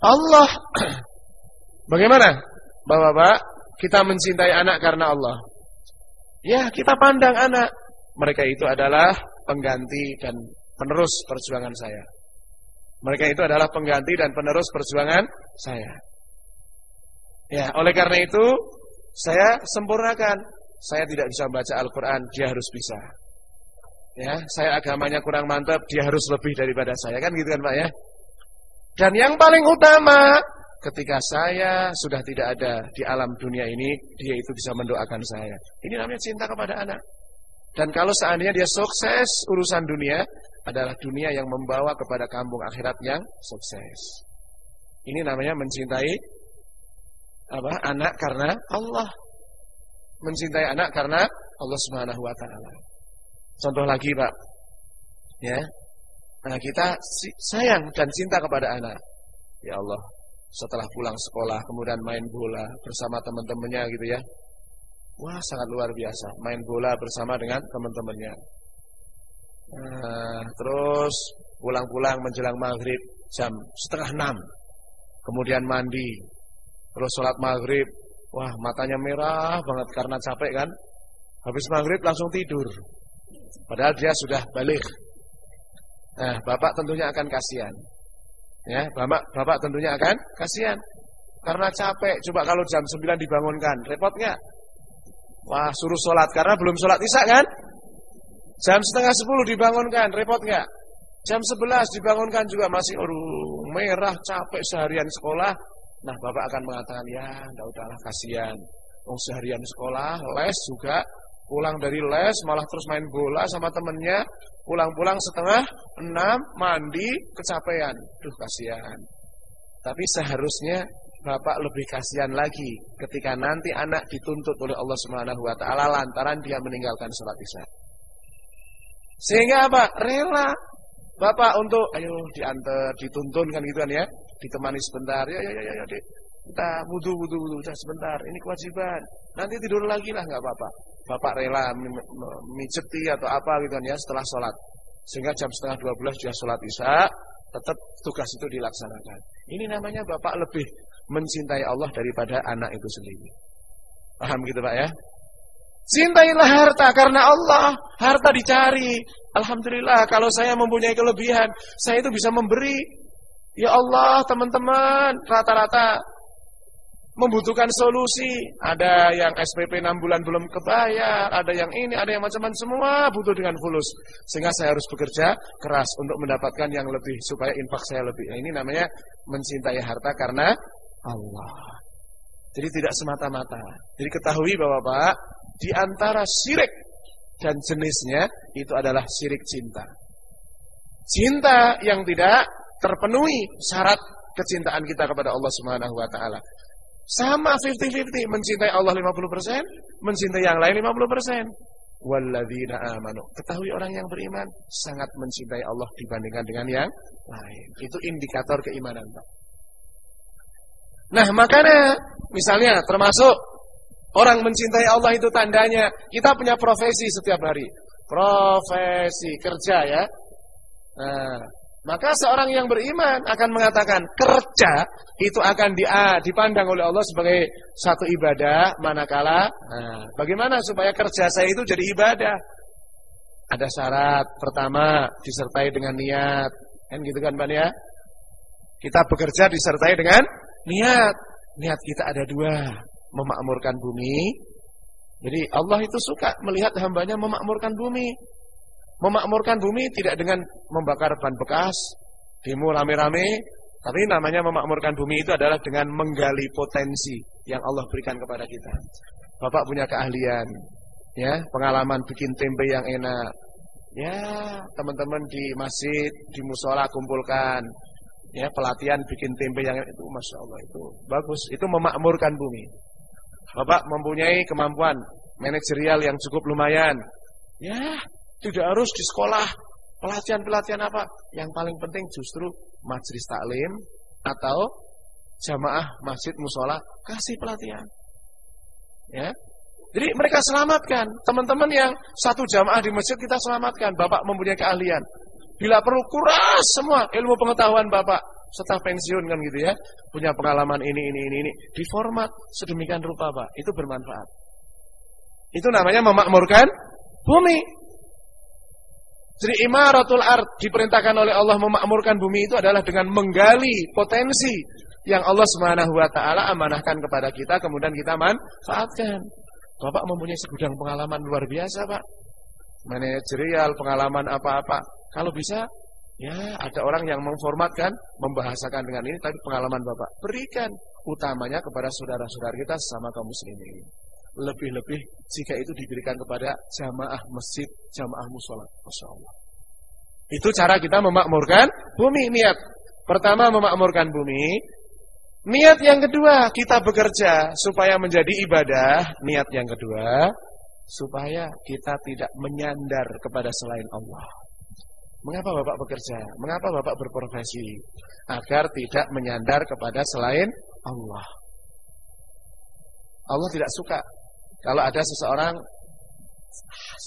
C: Allah. Bagaimana? Bapak-bapak, kita mencintai anak karena Allah? Ya, kita pandang anak. Mereka itu adalah pengganti dan penerus perjuangan saya. Mereka itu adalah pengganti dan penerus perjuangan saya. Ya, oleh karena itu saya sempurnakan. Saya tidak bisa membaca Al-Qur'an, dia harus bisa. Ya, saya agamanya kurang mantap, dia harus lebih daripada saya. Kan gitu kan, Pak ya? Dan yang paling utama, ketika saya sudah tidak ada di alam dunia ini, dia itu bisa mendoakan saya. Ini namanya cinta kepada anak. Dan kalau seandainya dia sukses urusan dunia, adalah dunia yang membawa kepada kampung akhirat yang sukses. Ini namanya mencintai apa? Anak karena Allah. Mencintai anak karena Allah Subhanahu wa taala. Contoh lagi, Pak. Ya. Nah, kita sayang dan cinta kepada anak. Ya Allah, setelah pulang sekolah kemudian main bola bersama teman-temannya gitu ya. Wah, sangat luar biasa. Main bola bersama dengan teman-temannya. Nah, terus pulang-pulang menjelang maghrib jam setengah enam. Kemudian mandi, Terus sholat maghrib, wah matanya merah banget karena capek kan. Habis maghrib langsung tidur. Padahal dia sudah balik. Nah, bapak tentunya akan kasihan. Ya, bapak, bapak tentunya akan kasihan. Karena capek, coba kalau jam 9 dibangunkan, repot nggak? Wah, suruh sholat, karena belum sholat isya kan? Jam setengah 10 dibangunkan, repot nggak? Jam 11 dibangunkan juga masih, aduh, merah, capek seharian sekolah, Nah bapak akan mengatakan ya tidak udahlah kasihan. Oh seharian sekolah, les juga, pulang dari les malah terus main bola sama temennya, pulang-pulang setengah enam mandi kecapean, duh kasihan. Tapi seharusnya bapak lebih kasihan lagi ketika nanti anak dituntut oleh Allah Subhanahu Wa Taala lantaran dia meninggalkan sholat isya. Sehingga apa? Rela bapak untuk ayo diantar, dituntun kan gitu kan ya ditemani sebentar. Ya ya ya ya, ya. Kita wudu wudu udah sebentar. Ini kewajiban. Nanti tidur lagi lah nggak apa-apa. Bapak rela mijeti atau apa gitu kan ya setelah sholat. Sehingga jam setengah dua belas juga sholat isya, tetap tugas itu dilaksanakan. Ini namanya bapak lebih mencintai Allah daripada anak itu sendiri. Paham gitu Pak ya? Cintailah harta karena Allah. Harta dicari. Alhamdulillah kalau saya mempunyai kelebihan, saya itu bisa memberi Ya Allah teman-teman rata-rata membutuhkan solusi. Ada yang SPP 6 bulan belum kebayar, ada yang ini, ada yang macam-macam semua butuh dengan fulus. Sehingga saya harus bekerja keras untuk mendapatkan yang lebih supaya infak saya lebih. Nah, ini namanya mencintai harta karena Allah. Jadi tidak semata-mata. Jadi ketahui bahwa Pak, di antara syirik dan jenisnya itu adalah syirik cinta. Cinta yang tidak terpenuhi syarat kecintaan kita kepada Allah Subhanahu wa taala. Sama 50-50, mencintai Allah 50%, mencintai yang lain 50%. Walladzina amanu. Ketahui orang yang beriman sangat mencintai Allah dibandingkan dengan yang lain. Itu indikator keimanan, Pak. Nah, makanya misalnya termasuk orang mencintai Allah itu tandanya kita punya profesi setiap hari. Profesi kerja ya. Nah, maka seorang yang beriman akan mengatakan kerja itu akan di, dipandang oleh Allah sebagai satu ibadah manakala nah, bagaimana supaya kerja saya itu jadi ibadah? Ada syarat pertama disertai dengan niat. Kan gitu kan Pak ya? Kita bekerja disertai dengan niat. Niat kita ada dua, memakmurkan bumi. Jadi Allah itu suka melihat hambanya memakmurkan bumi. Memakmurkan bumi tidak dengan membakar ban bekas, demo rame-rame, tapi namanya memakmurkan bumi itu adalah dengan menggali potensi yang Allah berikan kepada kita. Bapak punya keahlian, ya, pengalaman bikin tempe yang enak. Ya, teman-teman di masjid, di musola kumpulkan. Ya, pelatihan bikin tempe yang itu Masya Allah itu bagus. Itu memakmurkan bumi. Bapak mempunyai kemampuan manajerial yang cukup lumayan. Ya, tidak harus di sekolah, pelatihan-pelatihan apa. Yang paling penting justru majelis taklim atau jamaah masjid musola kasih pelatihan. Ya. Jadi mereka selamatkan teman-teman yang satu jamaah di masjid kita selamatkan. Bapak mempunyai keahlian. Bila perlu kuras semua ilmu pengetahuan Bapak setelah pensiun kan gitu ya, punya pengalaman ini ini ini ini, diformat sedemikian rupa Pak, itu bermanfaat. Itu namanya memakmurkan bumi. Jadi imaratul art diperintahkan oleh Allah memakmurkan bumi itu adalah dengan menggali potensi yang Allah Subhanahu wa taala amanahkan kepada kita kemudian kita manfaatkan. Bapak mempunyai segudang pengalaman luar biasa, Pak. Manajerial, pengalaman apa-apa. Kalau bisa, ya ada orang yang memformatkan, membahasakan dengan ini, tapi pengalaman Bapak berikan utamanya kepada saudara-saudara kita sama kaum muslimin. Lebih-lebih jika itu diberikan kepada jamaah masjid, jamaah musola. Masya Allah. Itu cara kita memakmurkan bumi niat. Pertama memakmurkan bumi, Niat yang kedua, kita bekerja supaya menjadi ibadah. Niat yang kedua, supaya kita tidak menyandar kepada selain Allah. Mengapa Bapak bekerja? Mengapa Bapak berprofesi? Agar tidak menyandar kepada selain Allah. Allah tidak suka kalau ada seseorang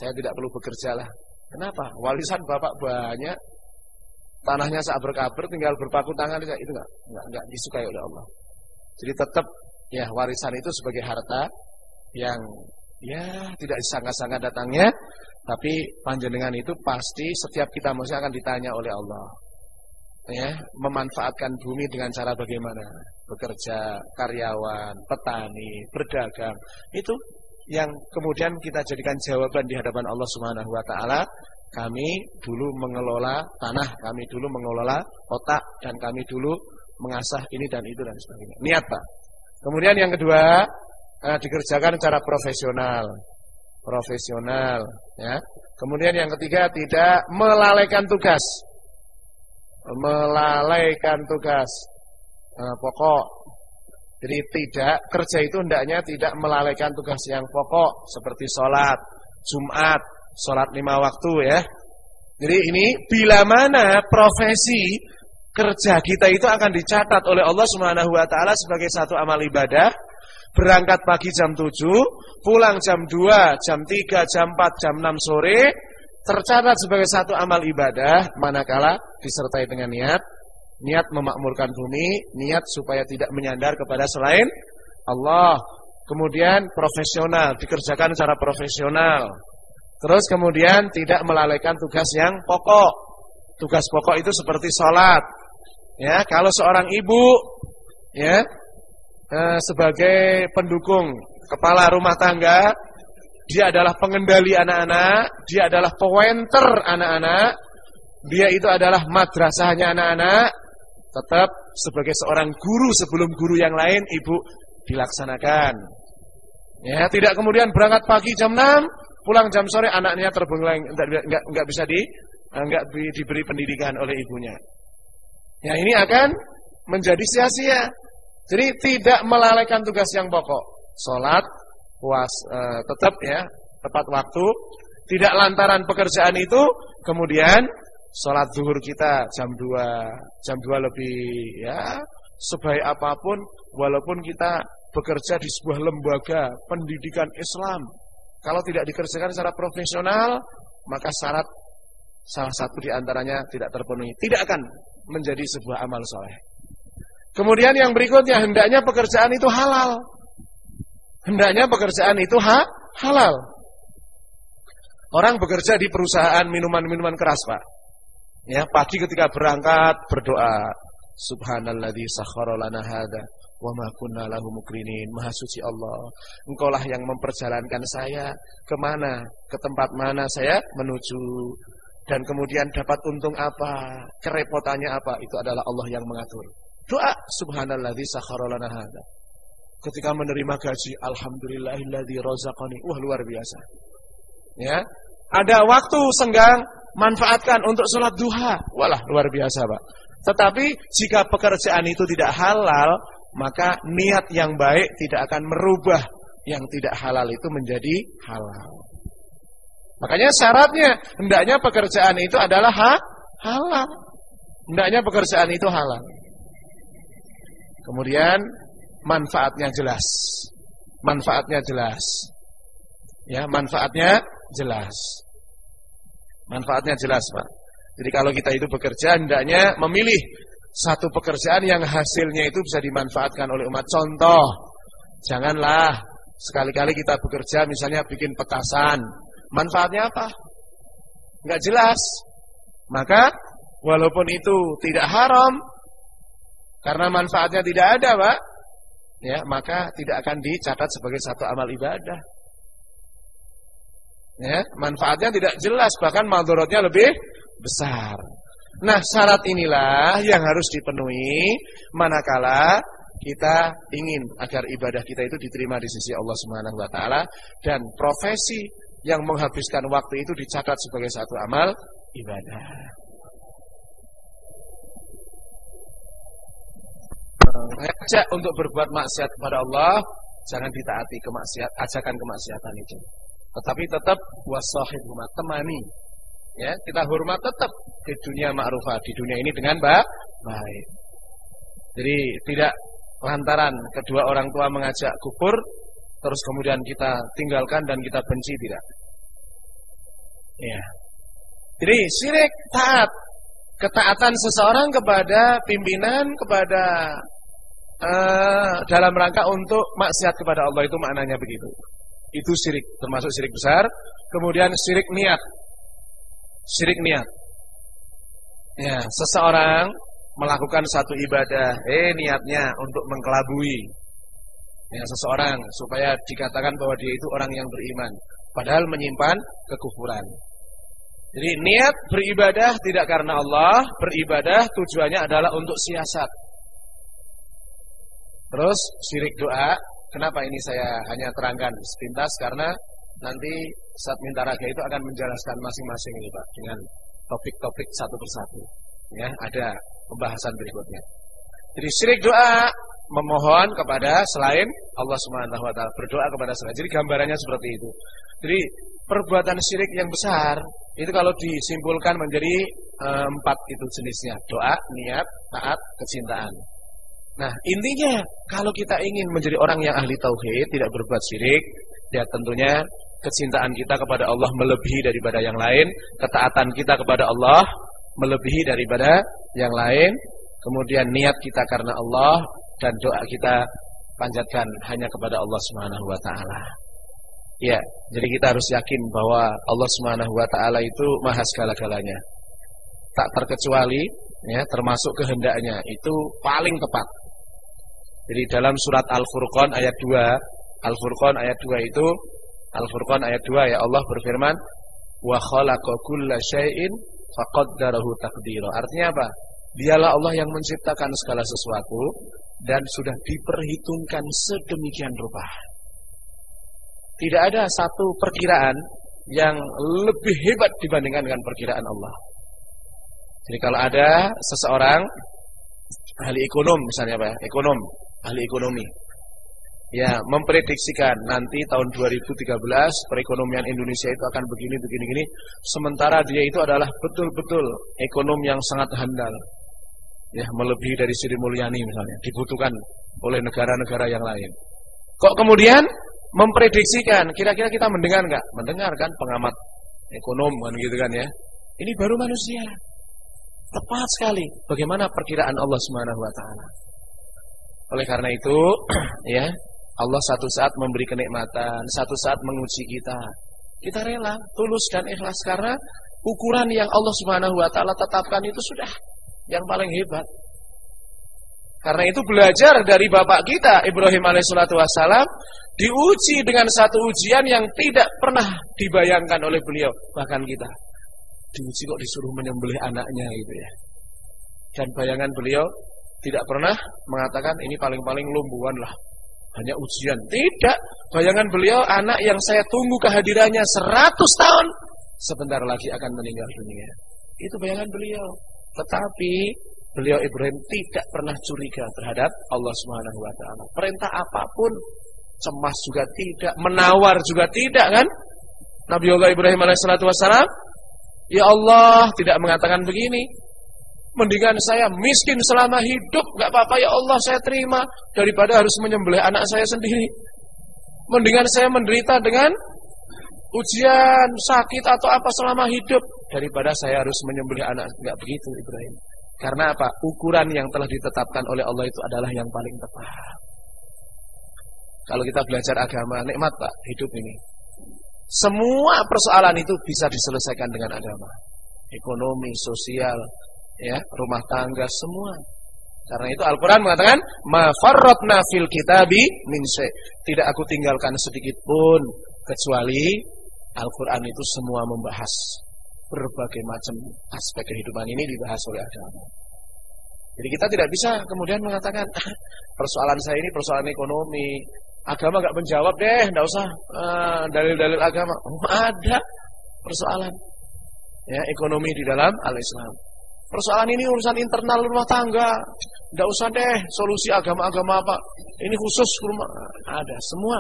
C: saya tidak perlu bekerja lah. Kenapa? Warisan Bapak banyak, tanahnya saat berkabur tinggal berpaku tangan itu enggak enggak enggak disukai oleh Allah. Jadi tetap ya warisan itu sebagai harta yang ya tidak disangka-sangka datangnya tapi panjenengan itu pasti setiap kita mesti akan ditanya oleh Allah. Ya, memanfaatkan bumi dengan cara bagaimana? Bekerja, karyawan, petani, berdagang. Itu yang kemudian kita jadikan jawaban di hadapan Allah Subhanahu wa taala kami dulu mengelola tanah, kami dulu mengelola otak, dan kami dulu mengasah ini dan itu dan sebagainya. Niat Pak. Kemudian yang kedua, eh, dikerjakan secara profesional. Profesional. ya. Kemudian yang ketiga, tidak melalaikan tugas. Melalaikan tugas. Eh, pokok. Jadi tidak, kerja itu hendaknya tidak melalaikan tugas yang pokok. Seperti sholat, Jumat, Sholat lima waktu ya. Jadi ini bila mana profesi kerja kita itu akan dicatat oleh Allah Subhanahu wa taala sebagai satu amal ibadah. Berangkat pagi jam 7, pulang jam 2, jam 3, jam 4, jam 6 sore, tercatat sebagai satu amal ibadah manakala disertai dengan niat, niat memakmurkan bumi, niat supaya tidak menyandar kepada selain Allah. Kemudian profesional, dikerjakan secara profesional. Terus kemudian tidak melalaikan tugas yang pokok. Tugas pokok itu seperti sholat. Ya, kalau seorang ibu ya eh, sebagai pendukung kepala rumah tangga, dia adalah pengendali anak-anak, dia adalah pewenter anak-anak, dia itu adalah madrasahnya anak-anak, tetap sebagai seorang guru sebelum guru yang lain ibu dilaksanakan. Ya, tidak kemudian berangkat pagi jam 6, Pulang jam sore anaknya terbengkelai enggak enggak bisa di enggak di, diberi pendidikan oleh ibunya. Ya ini akan menjadi sia-sia. Jadi tidak melalaikan tugas yang pokok. Salat puas e, tetap ya, tepat waktu. Tidak lantaran pekerjaan itu kemudian salat zuhur kita jam 2, jam 2 lebih ya, sebaik apa pun walaupun kita bekerja di sebuah lembaga pendidikan Islam kalau tidak dikerjakan secara profesional, maka syarat salah satu di antaranya tidak terpenuhi. Tidak akan menjadi sebuah amal soleh. Kemudian yang berikutnya, hendaknya pekerjaan itu halal. Hendaknya pekerjaan itu ha halal. Orang bekerja di perusahaan minuman-minuman keras, Pak. Ya, pagi ketika berangkat berdoa, Subhanalladzi sakhkhara lana hadza Wa ma kunna lahu mukrinin. Maha suci Allah. Engkaulah yang memperjalankan saya ke mana, ke tempat mana saya menuju. Dan kemudian dapat untung apa, kerepotannya apa, itu adalah Allah yang mengatur. Doa subhanalladzi sakhkhara lana hadza. Ketika menerima gaji, alhamdulillahilladzi razaqani. Wah, luar biasa. Ya. Ada waktu senggang, manfaatkan untuk sholat duha. Walah, luar biasa, Pak. Tetapi jika pekerjaan itu tidak halal, maka niat yang baik tidak akan merubah yang tidak halal itu menjadi halal. Makanya syaratnya hendaknya pekerjaan itu adalah ha halal. Hendaknya pekerjaan itu halal. Kemudian manfaatnya jelas. Manfaatnya jelas. Ya, manfaatnya jelas. Manfaatnya jelas, Pak. Jadi kalau kita itu bekerja hendaknya memilih satu pekerjaan yang hasilnya itu bisa dimanfaatkan oleh umat. Contoh, janganlah sekali-kali kita bekerja misalnya bikin petasan. Manfaatnya apa? Enggak jelas. Maka walaupun itu tidak haram karena manfaatnya tidak ada, Pak, ya, maka tidak akan dicatat sebagai satu amal ibadah. Ya, manfaatnya tidak jelas bahkan madorotnya lebih besar. Nah, syarat inilah yang harus dipenuhi manakala kita ingin agar ibadah kita itu diterima di sisi Allah Subhanahu wa taala dan profesi yang menghabiskan waktu itu dicatat sebagai satu amal ibadah. Mengajak untuk berbuat maksiat kepada Allah, jangan ditaati kemaksiat, ajakan kemaksiatan itu. Tetapi tetap wasahibuma temani ya kita hormat tetap di dunia ma'rufah di dunia ini dengan baik baik. Jadi tidak lantaran kedua orang tua mengajak kufur terus kemudian kita tinggalkan dan kita benci tidak. Ya. Jadi syirik taat. Ketaatan seseorang kepada pimpinan kepada uh, dalam rangka untuk maksiat kepada Allah itu maknanya begitu itu syirik termasuk syirik besar kemudian syirik niat syirik niat. Ya, seseorang melakukan satu ibadah, eh niatnya untuk mengkelabui ya seseorang supaya dikatakan bahwa dia itu orang yang beriman, padahal menyimpan kekufuran. Jadi niat beribadah tidak karena Allah, beribadah tujuannya adalah untuk siasat. Terus syirik doa, kenapa ini saya hanya terangkan sepintas karena nanti saat minta raga itu akan menjelaskan masing-masing ini Pak dengan topik-topik satu persatu. Ya, ada pembahasan berikutnya. Jadi syirik doa memohon kepada selain Allah Subhanahu wa taala, berdoa kepada selain. Jadi gambarannya seperti itu. Jadi perbuatan syirik yang besar itu kalau disimpulkan menjadi e, empat itu jenisnya, doa, niat, taat, kecintaan. Nah, intinya kalau kita ingin menjadi orang yang ahli tauhid, tidak berbuat syirik, ya tentunya kecintaan kita kepada Allah melebihi daripada yang lain, ketaatan kita kepada Allah melebihi daripada yang lain, kemudian niat kita karena Allah dan doa kita panjatkan hanya kepada Allah Subhanahu wa taala. Ya, jadi kita harus yakin bahwa Allah Subhanahu wa taala itu maha segala-galanya. Tak terkecuali ya, termasuk kehendaknya itu paling tepat. Jadi dalam surat Al-Furqan ayat 2, Al-Furqan ayat 2 itu Al-Furqan ayat 2 ya Allah berfirman wa khalaqa kulla syai'in faqaddarahu taqdira. Artinya apa? Dialah Allah yang menciptakan segala sesuatu dan sudah diperhitungkan sedemikian rupa. Tidak ada satu perkiraan yang lebih hebat dibandingkan dengan perkiraan Allah. Jadi kalau ada seseorang ahli ekonom misalnya apa ya? Ekonom, ahli ekonomi. Ya memprediksikan nanti tahun 2013 perekonomian Indonesia itu akan begini begini begini. Sementara dia itu adalah betul-betul ekonom yang sangat handal. Ya melebihi dari Sri Mulyani misalnya. Dibutuhkan oleh negara-negara yang lain. Kok kemudian memprediksikan? Kira-kira kita mendengar nggak? Mendengar kan pengamat ekonom kan gitu kan ya. Ini baru manusia. Tepat sekali bagaimana perkiraan Allah Subhanahu wa taala oleh karena itu ya Allah satu saat memberi kenikmatan, satu saat menguji kita. Kita rela, tulus dan ikhlas karena ukuran yang Allah Subhanahu wa taala tetapkan itu sudah yang paling hebat. Karena itu belajar dari bapak kita Ibrahim alaihissalatu wassalam diuji dengan satu ujian yang tidak pernah dibayangkan oleh beliau bahkan kita diuji kok disuruh menyembelih anaknya gitu ya. Dan bayangan beliau tidak pernah mengatakan ini paling-paling lumbuhan lah hanya ujian. Tidak. Bayangan beliau anak yang saya tunggu kehadirannya 100 tahun sebentar lagi akan meninggal dunia. Itu bayangan beliau. Tetapi beliau Ibrahim tidak pernah curiga terhadap Allah Subhanahu wa taala. Perintah apa pun cemas juga tidak, menawar juga tidak kan? Nabi Allah Ibrahim alaihissalatu wassalam Ya Allah tidak mengatakan begini Mendingan saya miskin selama hidup, nggak apa-apa ya Allah saya terima daripada harus menyembelih anak saya sendiri. Mendingan saya menderita dengan ujian sakit atau apa selama hidup daripada saya harus menyembelih anak. Nggak begitu Ibrahim. Karena apa? Ukuran yang telah ditetapkan oleh Allah itu adalah yang paling tepat. Kalau kita belajar agama, nikmat Pak hidup ini. Semua persoalan itu bisa diselesaikan dengan agama. Ekonomi, sosial, ya, rumah tangga, semua. Karena itu Al-Quran mengatakan, Ma farratna fil kitabi min Tidak aku tinggalkan sedikit pun, kecuali Al-Quran itu semua membahas berbagai macam aspek kehidupan ini dibahas oleh agama. Jadi kita tidak bisa kemudian mengatakan ah, persoalan saya ini persoalan ekonomi, agama nggak menjawab deh, nggak usah ah, dalil-dalil uh, agama. Oh, ada persoalan ya ekonomi di dalam al-Islam. Persoalan ini urusan internal rumah tangga, nggak usah deh solusi agama-agama apa. Ini khusus rumah ada semua.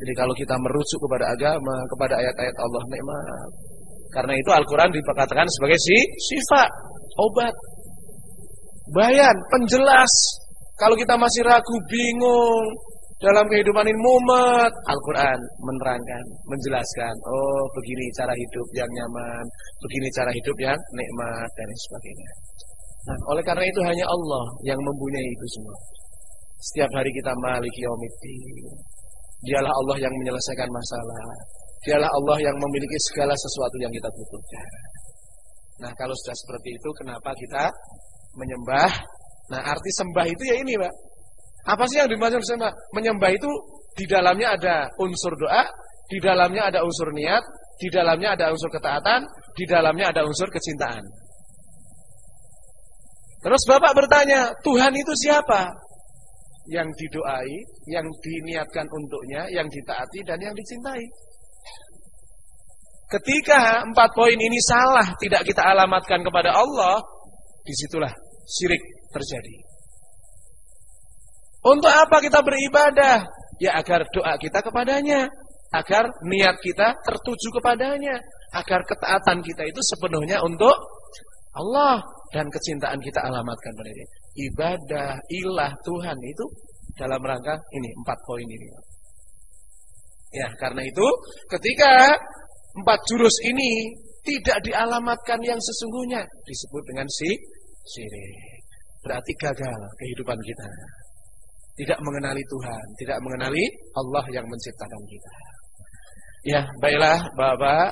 C: Jadi kalau kita merujuk kepada agama, kepada ayat-ayat Allah nikmat. Karena itu Al-Quran dikatakan sebagai si sifat, obat, bayan, penjelas. Kalau kita masih ragu, bingung dalam kehidupan ini mumet, Al-Quran menerangkan, menjelaskan. Oh, begini cara hidup yang nyaman, begini cara hidup yang nikmat dan sebagainya. Nah, oleh karena itu hanya Allah yang mempunyai itu semua. Setiap hari kita maliki yaumiddin. Dialah Allah yang menyelesaikan masalah. Dialah Allah yang memiliki segala sesuatu yang kita butuhkan. Nah, kalau sudah seperti itu, kenapa kita menyembah? Nah, arti sembah itu ya ini, Pak. Apa sih yang dimaksud sembah? Menyembah itu di dalamnya ada unsur doa, di dalamnya ada unsur niat, di dalamnya ada unsur ketaatan, di dalamnya ada unsur kecintaan. Terus Bapak bertanya, Tuhan itu siapa? Yang didoai, yang diniatkan untuknya, yang ditaati, dan yang dicintai. Ketika empat poin ini salah, tidak kita alamatkan kepada Allah, di situlah syirik terjadi. Untuk apa kita beribadah? Ya agar doa kita kepadanya, agar niat kita tertuju kepadanya, agar ketaatan kita itu sepenuhnya untuk Allah dan kecintaan kita alamatkan pada dia. Ibadah, ilah, Tuhan itu dalam rangka ini empat poin ini. Ya, karena itu ketika empat jurus ini tidak dialamatkan yang sesungguhnya disebut dengan si syirik. Berarti gagal kehidupan kita. Tidak mengenali Tuhan, tidak mengenali Allah yang menciptakan kita. Ya, baiklah Bapak,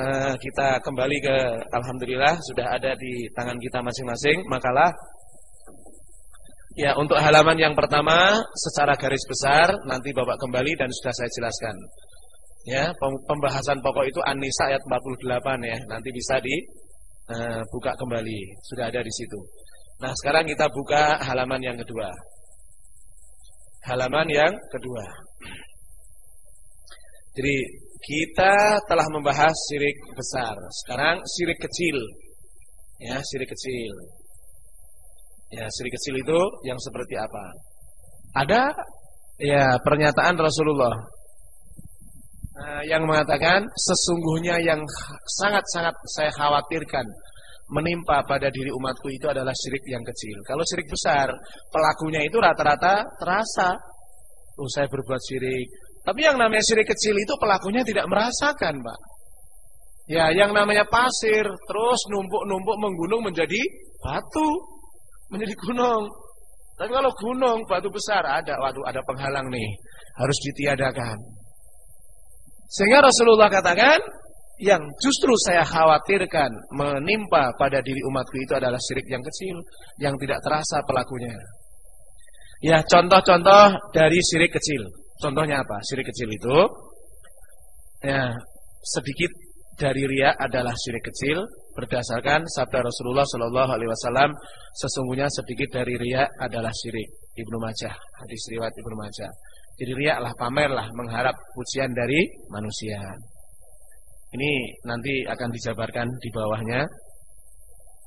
C: eh, kita kembali ke alhamdulillah sudah ada di tangan kita masing-masing makalah Ya, untuk halaman yang pertama secara garis besar nanti Bapak kembali dan sudah saya jelaskan. Ya, pembahasan pokok itu An-Nisa ayat 48 ya. Nanti bisa dibuka eh, uh, kembali. Sudah ada di situ. Nah, sekarang kita buka halaman yang kedua. Halaman yang kedua. Jadi kita telah membahas sirik besar. Sekarang sirik kecil. Ya, sirik kecil. Ya, sirik kecil itu yang seperti apa? Ada ya pernyataan Rasulullah uh, yang mengatakan sesungguhnya yang sangat-sangat saya khawatirkan menimpa pada diri umatku itu adalah syirik yang kecil. Kalau syirik besar, pelakunya itu rata-rata terasa. Oh, saya berbuat syirik. Tapi yang namanya syirik kecil itu pelakunya tidak merasakan, Pak. Ya, yang namanya pasir terus numpuk-numpuk menggunung menjadi batu, menjadi gunung. Tapi kalau gunung batu besar ada, waduh ada penghalang nih, harus ditiadakan. Sehingga Rasulullah katakan yang justru saya khawatirkan menimpa pada diri umatku itu adalah syirik yang kecil yang tidak terasa pelakunya. Ya, contoh-contoh dari syirik kecil. Contohnya apa? Syirik kecil itu ya, sedikit dari ria adalah syirik kecil berdasarkan sabda Rasulullah Shallallahu alaihi wasallam sesungguhnya sedikit dari ria adalah syirik. Ibnu Majah, hadis riwayat Ibnu Majah. Jadi riaklah, pamerlah mengharap pujian dari manusia. Ini nanti akan dijabarkan di bawahnya.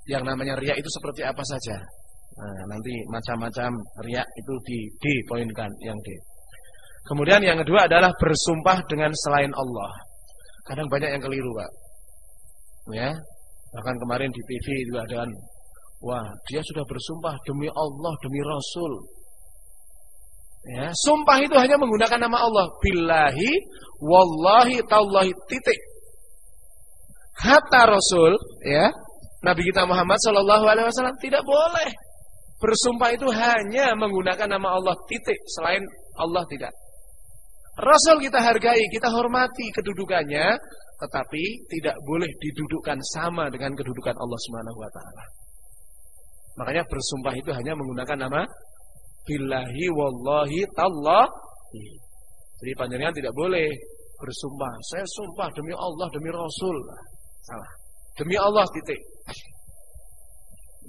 C: Yang namanya riak itu seperti apa saja. Nah, nanti macam-macam riak itu di dipoinkan yang D. Kemudian yang kedua adalah bersumpah dengan selain Allah. Kadang banyak yang keliru, Pak. Ya. Bahkan kemarin di TV juga ada wah, dia sudah bersumpah demi Allah, demi Rasul. Ya, sumpah itu hanya menggunakan nama Allah. Billahi, wallahi, tallahi, titik. Kata Rasul, ya, Nabi kita Muhammad Shallallahu Alaihi Wasallam tidak boleh bersumpah itu hanya menggunakan nama Allah titik selain Allah tidak. Rasul kita hargai, kita hormati kedudukannya, tetapi tidak boleh didudukkan sama dengan kedudukan Allah Subhanahu wa taala. Makanya bersumpah itu hanya menggunakan nama billahi wallahi tallahi. Jadi panjenengan tidak boleh bersumpah, saya sumpah demi Allah, demi Rasul. Salah. Demi Allah titik.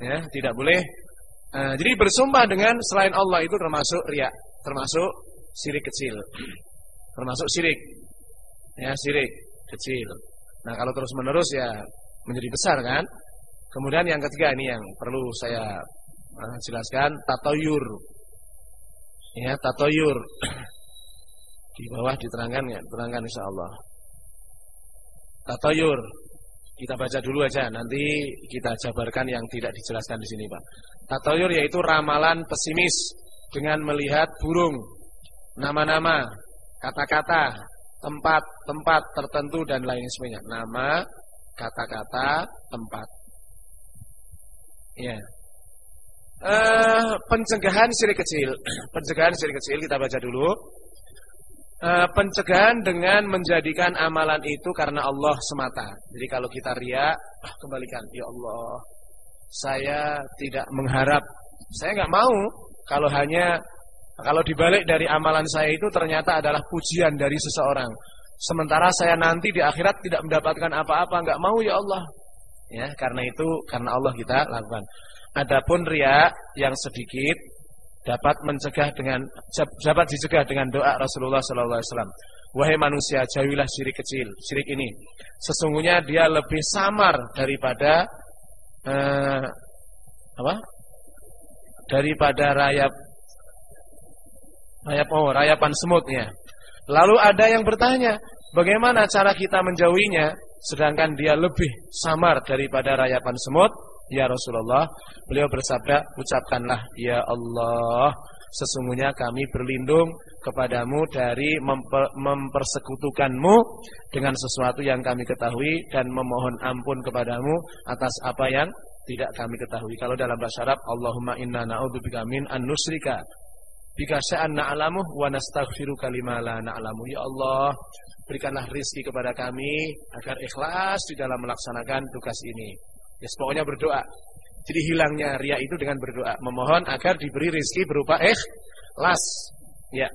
C: Ya, tidak boleh. Nah, jadi bersumpah dengan selain Allah itu termasuk riak, termasuk sirik kecil. Termasuk sirik. Ya, sirik kecil. Nah, kalau terus-menerus ya menjadi besar kan? Kemudian yang ketiga ini yang perlu saya uh, jelaskan tatoyur. Ya, tatoyur. Di bawah diterangkan ya, terangkan insyaallah. Tatoyur. Kita baca dulu aja, nanti kita jabarkan yang tidak dijelaskan di sini, Pak. Tatoyur yaitu ramalan pesimis dengan melihat burung, nama-nama, kata-kata, tempat-tempat tertentu dan lain sebagainya. Nama, kata-kata, tempat. Ya. Uh, pencegahan syirik kecil. pencegahan syirik kecil kita baca dulu. Uh, pencegahan dengan menjadikan amalan itu karena Allah semata. Jadi kalau kita ria, ah, kembalikan, ya Allah, saya tidak mengharap, saya nggak mau kalau hanya kalau dibalik dari amalan saya itu ternyata adalah pujian dari seseorang. Sementara saya nanti di akhirat tidak mendapatkan apa-apa, nggak mau ya Allah. Ya, karena itu karena Allah kita lakukan. Adapun ria yang sedikit dapat mencegah dengan dapat dicegah dengan doa Rasulullah sallallahu alaihi wasallam. Wahai manusia, jauhilah syirik kecil, syirik ini. Sesungguhnya dia lebih samar daripada eh, apa? Daripada rayap Rayap oh, rayapan semutnya. Lalu ada yang bertanya, bagaimana cara kita menjauhinya sedangkan dia lebih samar daripada rayapan semut? Ya Rasulullah, beliau bersabda, ucapkanlah ya Allah, sesungguhnya kami berlindung kepadamu dari memper, mempersekutukanmu dengan sesuatu yang kami ketahui dan memohon ampun kepadamu atas apa yang tidak kami ketahui. Kalau dalam bahasa Arab, Allahumma inna na'udzubika min an nusrika Bika sya'an na'alamu wa nastaghfiruka lima la. Ya Allah, berikanlah rizki kepada kami agar ikhlas di dalam melaksanakan tugas ini. Ya, pokoknya berdoa. Jadi hilangnya ria itu dengan berdoa, memohon agar diberi rizki berupa ikhlas. Ya.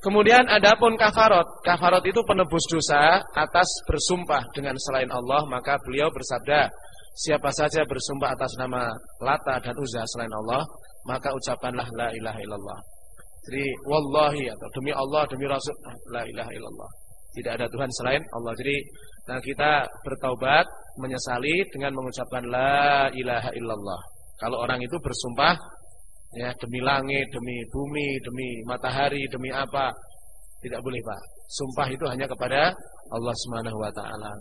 C: Kemudian adapun kafarot, kafarot itu penebus dosa atas bersumpah dengan selain Allah, maka beliau bersabda, siapa saja bersumpah atas nama Lata dan Uzza selain Allah, maka ucapkanlah la ilaha illallah. Jadi wallahi atau demi Allah demi Rasul la ilaha illallah. Tidak ada Tuhan selain Allah. Jadi nah kita bertaubat, menyesali dengan mengucapkan la ilaha illallah. Kalau orang itu bersumpah ya demi langit, demi bumi, demi matahari, demi apa? Tidak boleh, Pak. Sumpah itu hanya kepada Allah Subhanahu wa taala.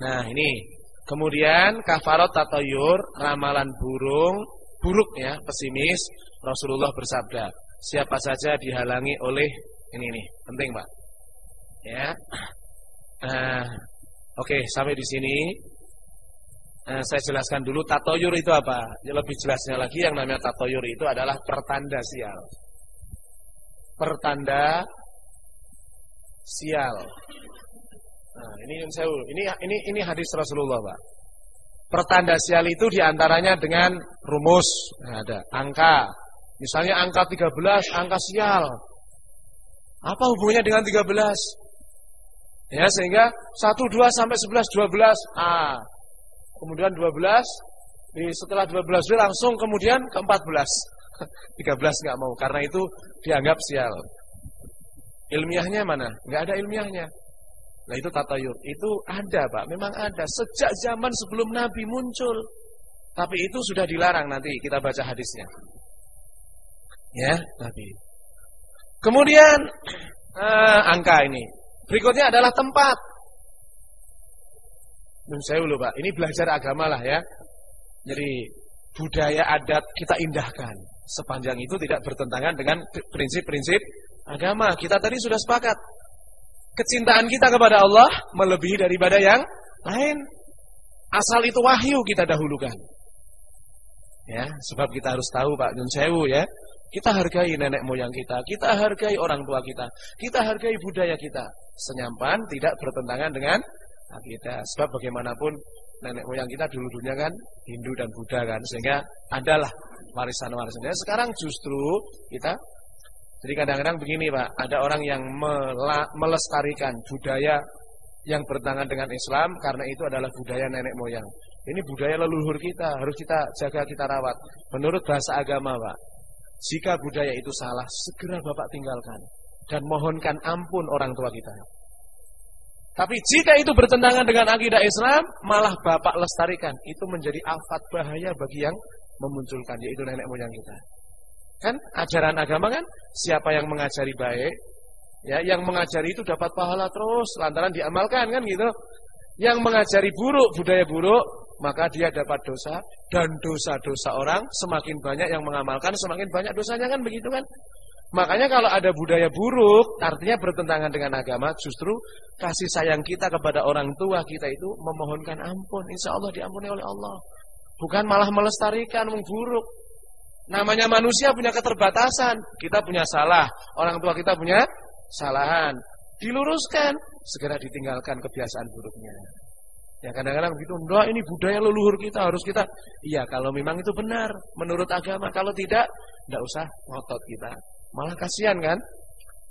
C: Nah, ini kemudian kafarat tatayur, ramalan burung buruk ya, pesimis, Rasulullah bersabda, siapa saja dihalangi oleh ini nih, penting Pak. Ya. Uh, Oke, okay, sampai di sini uh, saya jelaskan dulu tatoyur itu apa. Ya, lebih jelasnya lagi yang namanya tatoyur itu adalah pertanda sial. Pertanda sial. Nah, ini saya ini ini ini hadis Rasulullah, Pak. Pertanda sial itu di antaranya dengan rumus. Nah, ada angka. Misalnya angka 13, angka sial. Apa hubungannya dengan 13? Ya, sehingga 1, 2 sampai 11, 12. Ah. Kemudian 12. Di setelah 12 langsung kemudian ke 14. 13 nggak mau karena itu dianggap sial. Ilmiahnya mana? Nggak ada ilmiahnya. Nah itu tatayur. Itu ada Pak, memang ada. Sejak zaman sebelum Nabi muncul. Tapi itu sudah dilarang nanti kita baca hadisnya. Ya, Nabi. Kemudian eh, angka ini. Berikutnya adalah tempat. Nun saya dulu Pak, ini belajar agama lah ya. Jadi budaya adat kita indahkan. Sepanjang itu tidak bertentangan dengan prinsip-prinsip agama. Kita tadi sudah sepakat kecintaan kita kepada Allah melebihi daripada yang lain. Asal itu wahyu kita dahulukan. Ya, sebab kita harus tahu Pak Nyun Sewu ya. Kita hargai nenek moyang kita, kita hargai orang tua kita, kita hargai budaya kita. Senyampan tidak bertentangan dengan akidah. Sebab bagaimanapun nenek moyang kita dulu-dulunya kan Hindu dan Buddha kan, sehingga adalah warisan-warisannya. Sekarang justru kita jadi kadang-kadang begini Pak, ada orang yang melestarikan budaya yang bertentangan dengan Islam karena itu adalah budaya nenek moyang. Ini budaya leluhur kita, harus kita jaga, kita rawat. Menurut bahasa agama, Pak, jika budaya itu salah, segera Bapak tinggalkan dan mohonkan ampun orang tua kita. Tapi jika itu bertentangan dengan akidah Islam, malah Bapak lestarikan. Itu menjadi afat bahaya bagi yang memunculkan, yaitu nenek moyang kita. Kan ajaran agama kan, siapa yang mengajari baik, ya yang mengajari itu dapat pahala terus, lantaran diamalkan kan gitu. Yang mengajari buruk, budaya buruk, maka dia dapat dosa dan dosa-dosa orang semakin banyak yang mengamalkan semakin banyak dosanya kan begitu kan? Makanya kalau ada budaya buruk artinya bertentangan dengan agama justru kasih sayang kita kepada orang tua kita itu memohonkan ampun. Insya Allah diampuni oleh Allah. Bukan malah melestarikan memburuk namanya manusia punya keterbatasan. Kita punya salah. Orang tua kita punya kesalahan. Diluruskan segera ditinggalkan kebiasaan buruknya Ya kadang-kadang begitu, enggak ini budaya leluhur kita harus kita. Iya kalau memang itu benar menurut agama, kalau tidak enggak usah ngotot kita. Malah kasihan kan?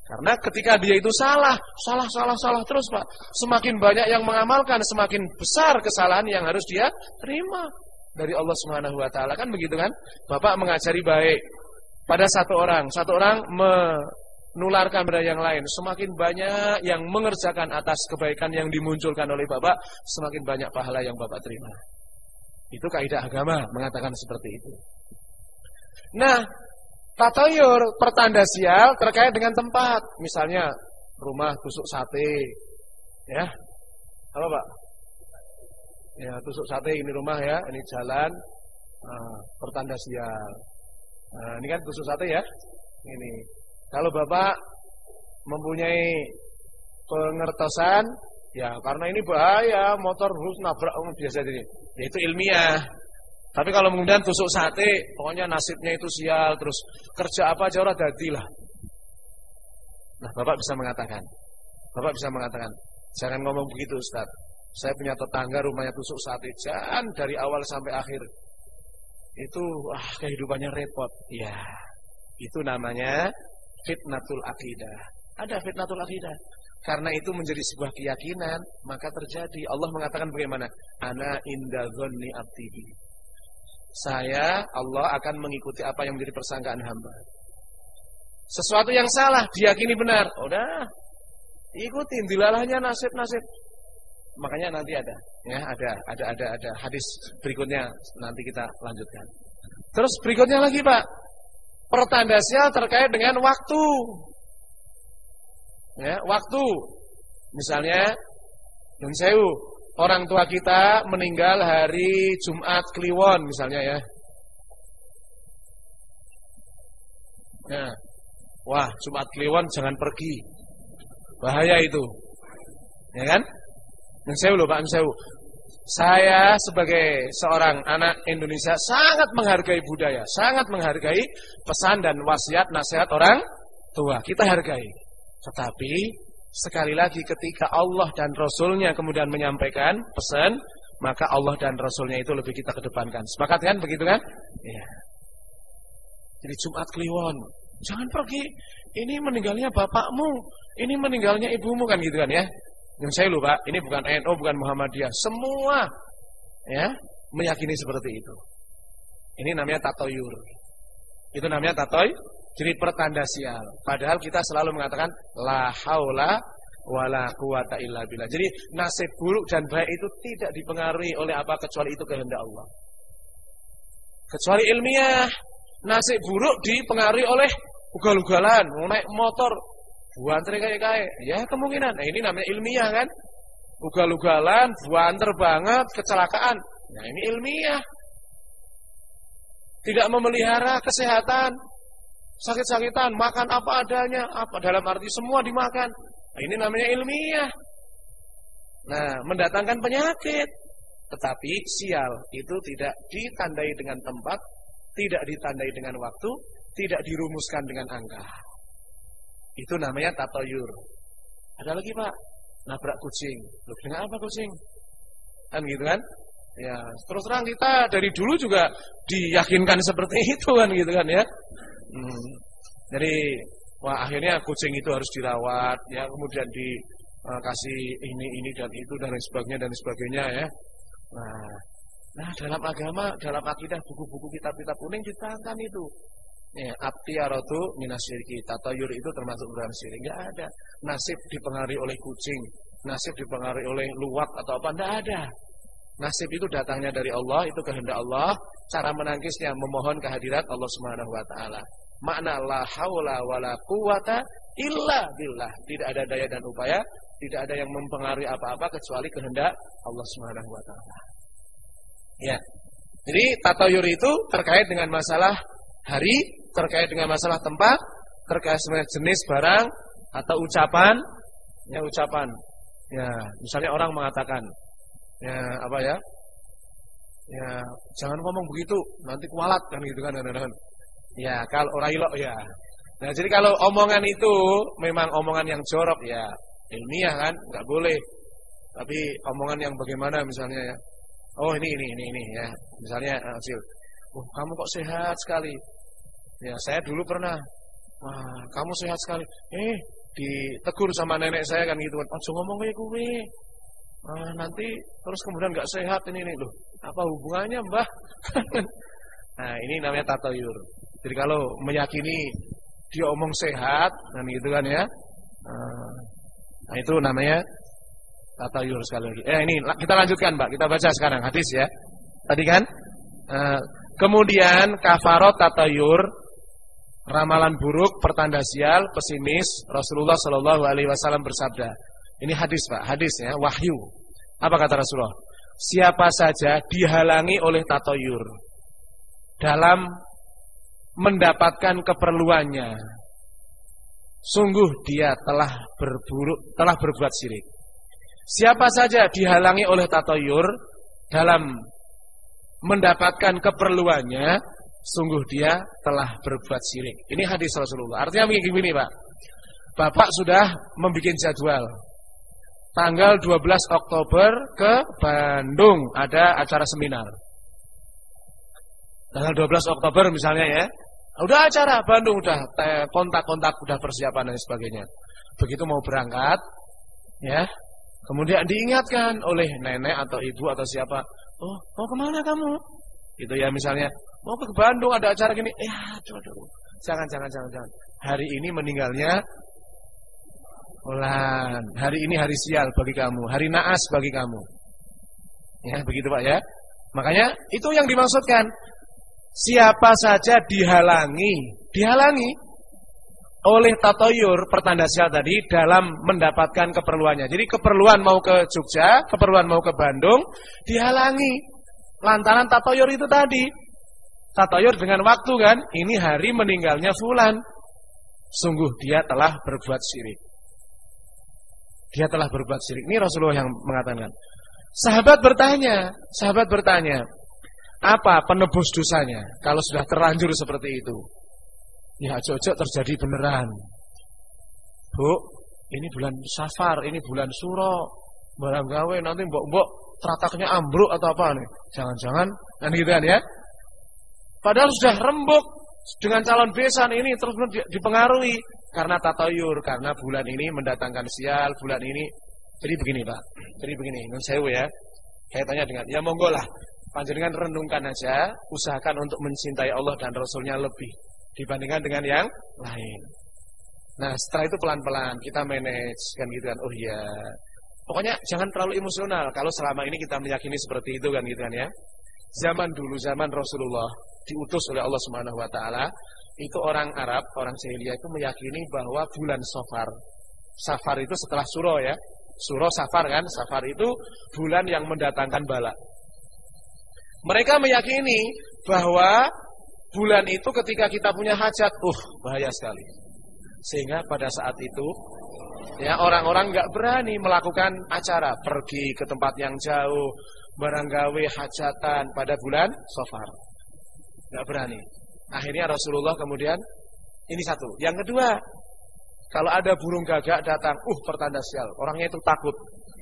C: Karena ketika dia itu salah, salah, salah, salah terus Pak. Semakin banyak yang mengamalkan, semakin besar kesalahan yang harus dia terima dari Allah Subhanahu wa taala kan begitu kan? Bapak mengajari baik pada satu orang, satu orang me nularkan pada yang lain. Semakin banyak yang mengerjakan atas kebaikan yang dimunculkan oleh Bapak, semakin banyak pahala yang Bapak terima. Itu kaidah agama mengatakan seperti itu. Nah, tatayur pertanda sial terkait dengan tempat. Misalnya rumah tusuk sate. Ya. Apa, Pak? Ya, tusuk sate ini rumah ya, ini jalan. Nah, pertanda sial. Nah, ini kan tusuk sate ya. Ini kalau Bapak mempunyai pengertosan, ya karena ini bahaya, motor harus nabrak oh, biasa jadi. Ya itu ilmiah. Tapi kalau kemudian tusuk sate, pokoknya nasibnya itu sial, terus kerja apa aja orang dadilah. Nah, Bapak bisa mengatakan, Bapak bisa mengatakan, jangan ngomong begitu Ustaz. Saya punya tetangga rumahnya tusuk sate, jangan dari awal sampai akhir. Itu ah kehidupannya repot. Ya, itu namanya fitnatul akidah. Ada fitnatul akidah. Karena itu menjadi sebuah keyakinan, maka terjadi. Allah mengatakan bagaimana? Ana inda dhanni abdihi. Saya, Allah akan mengikuti apa yang menjadi persangkaan hamba. Sesuatu yang salah, diyakini benar. Udah, ikutin, dilalahnya nasib-nasib. Makanya nanti ada, ya ada, ada, ada, ada hadis berikutnya nanti kita lanjutkan. Terus berikutnya lagi Pak, pertandasnya terkait dengan waktu. Ya, waktu. Misalnya, Nun Sewu, orang tua kita meninggal hari Jumat Kliwon misalnya ya. Ya. Wah, Jumat Kliwon jangan pergi. Bahaya itu. Ya kan? Nun Sewu loh Pak Nun Sewu. Saya sebagai seorang anak Indonesia sangat menghargai budaya, sangat menghargai pesan dan wasiat nasihat orang tua. Kita hargai. Tetapi sekali lagi ketika Allah dan Rasulnya kemudian menyampaikan pesan, maka Allah dan Rasulnya itu lebih kita kedepankan. Sepakat kan begitu kan? Iya. Jadi Jumat Kliwon, jangan pergi. Ini meninggalnya bapakmu, ini meninggalnya ibumu kan gitu kan ya? Yang saya lupa, ini bukan NU, bukan Muhammadiyah. Semua ya meyakini seperti itu. Ini namanya tatoyur. Itu namanya tatoy, jadi pertanda sial. Padahal kita selalu mengatakan la haula wala quwata illa billah. Jadi nasib buruk dan baik itu tidak dipengaruhi oleh apa kecuali itu kehendak Allah. Kecuali ilmiah, nasib buruk dipengaruhi oleh ugal-ugalan, naik motor buanter kayak kayak. Ya kemungkinan. Nah ini namanya ilmiah kan? Ugal-ugalan buanter banget kecelakaan. Nah ini ilmiah. Tidak memelihara kesehatan. Sakit-sakitan makan apa adanya. Apa dalam arti semua dimakan. Nah, ini namanya ilmiah. Nah mendatangkan penyakit. Tetapi sial itu tidak ditandai dengan tempat, tidak ditandai dengan waktu, tidak dirumuskan dengan angka. Itu namanya tatoyur. Ada lagi Pak, nabrak kucing. Loh, dengan apa kucing? Kan gitu kan? Ya, terus terang kita dari dulu juga diyakinkan seperti itu kan gitu kan ya. Hmm. Jadi wah akhirnya kucing itu harus dirawat ya, kemudian dikasih uh, ini ini dan itu dan lain sebagainya dan sebagainya ya. Nah, nah dalam agama, dalam akidah buku-buku kitab-kitab kuning diterangkan itu. Ya, abtiaratu minasyirki. Tatayur itu termasuk dalam syirik. Enggak ada. Nasib dipengaruhi oleh kucing, nasib dipengaruhi oleh luwak atau apa enggak ada. Nasib itu datangnya dari Allah, itu kehendak Allah. Cara menangkisnya memohon kehadirat Allah Subhanahu wa taala. Makna la haula wala quwata illa billah. Tidak ada daya dan upaya, tidak ada yang mempengaruhi apa-apa kecuali kehendak Allah Subhanahu wa. Ya. Jadi tatayur itu terkait dengan masalah hari, terkait dengan masalah tempat, terkait dengan jenis barang atau ucapan, ya ucapan. Ya, misalnya orang mengatakan, ya apa ya? Ya, jangan ngomong begitu, nanti kualat kan gitu kan kadang-kadang. Ya, kalau orang ilok ya. Nah, jadi kalau omongan itu memang omongan yang jorok ya, ilmiah kan, nggak boleh. Tapi omongan yang bagaimana misalnya ya? Oh, ini ini ini ini ya. Misalnya hasil. Oh, kamu kok sehat sekali. Ya, saya dulu pernah. Wah, kamu sehat sekali. Eh, ditegur sama nenek saya kan gitu. Ojo ngomong kayak gue. Ah, nanti terus kemudian nggak sehat ini nih loh. Apa hubungannya, Mbah? nah, ini namanya tatayur. Jadi kalau meyakini dia omong sehat dan gitu kan ya. Ah, nah, itu namanya tatayur sekali lagi. Eh ini kita lanjutkan, Mbak. Kita baca sekarang hadis ya. Tadi kan? Uh, kemudian kafarot tatayur ramalan buruk, pertanda sial, pesimis, Rasulullah Shallallahu alaihi wasallam bersabda. Ini hadis, Pak, hadis ya, wahyu. Apa kata Rasulullah? Siapa saja dihalangi oleh tatoyur dalam mendapatkan keperluannya, sungguh dia telah berburuk, telah berbuat syirik. Siapa saja dihalangi oleh tatoyur dalam mendapatkan keperluannya, sungguh dia telah berbuat syirik. Ini hadis Rasulullah. Artinya begini Pak. Bapak sudah membuat jadwal. Tanggal 12 Oktober ke Bandung ada acara seminar. Tanggal 12 Oktober misalnya ya. Udah acara Bandung udah kontak-kontak udah persiapan dan sebagainya. Begitu mau berangkat ya. Kemudian diingatkan oleh nenek atau ibu atau siapa. Oh, mau ke mana kamu? Gitu ya misalnya. Mau ke Bandung ada acara gini. Ya, jodoh. Jangan, jangan, jangan, jangan. Hari ini meninggalnya Ulan. Hari ini hari sial bagi kamu. Hari naas bagi kamu. Ya, begitu Pak ya. Makanya itu yang dimaksudkan. Siapa saja dihalangi, dihalangi oleh tatoyur pertanda sial tadi dalam mendapatkan keperluannya. Jadi keperluan mau ke Jogja, keperluan mau ke Bandung, dihalangi lantaran tatoyur itu tadi tatayur dengan waktu kan, ini hari meninggalnya fulan. Sungguh dia telah berbuat syirik. Dia telah berbuat syirik. Ini Rasulullah yang mengatakan. Sahabat bertanya, sahabat bertanya, apa penebus dosanya kalau sudah terlanjur seperti itu? Ya, cocok terjadi beneran. Bu, ini bulan Safar, ini bulan Suro, barang gawe nanti mbok-mbok terataknya ambruk atau apa nih? Jangan-jangan kan gitu kan ya? Padahal sudah rembuk dengan calon besan ini terus dipengaruhi karena tatayur, karena bulan ini mendatangkan sial, bulan ini. Jadi begini Pak, jadi begini, nun sewu ya. Kaitannya dengan, ya monggo lah, panjenengan renungkan aja, usahakan untuk mencintai Allah dan Rasulnya lebih dibandingkan dengan yang lain. Nah setelah itu pelan-pelan kita manage kan gitu kan, oh iya. Pokoknya jangan terlalu emosional kalau selama ini kita meyakini seperti itu kan gitu kan ya. Zaman dulu, zaman Rasulullah diutus oleh Allah Subhanahu wa taala, itu orang Arab, orang Jahiliyah itu meyakini bahwa bulan Safar. Safar itu setelah Suro ya. Suro Safar kan, Safar itu bulan yang mendatangkan bala. Mereka meyakini bahwa bulan itu ketika kita punya hajat, uh, bahaya sekali. Sehingga pada saat itu ya orang-orang nggak berani melakukan acara, pergi ke tempat yang jauh, barang gawe hajatan pada bulan Safar. Enggak berani. Akhirnya Rasulullah kemudian ini satu. Yang kedua, kalau ada burung gagak datang, uh pertanda sial. Orangnya itu takut.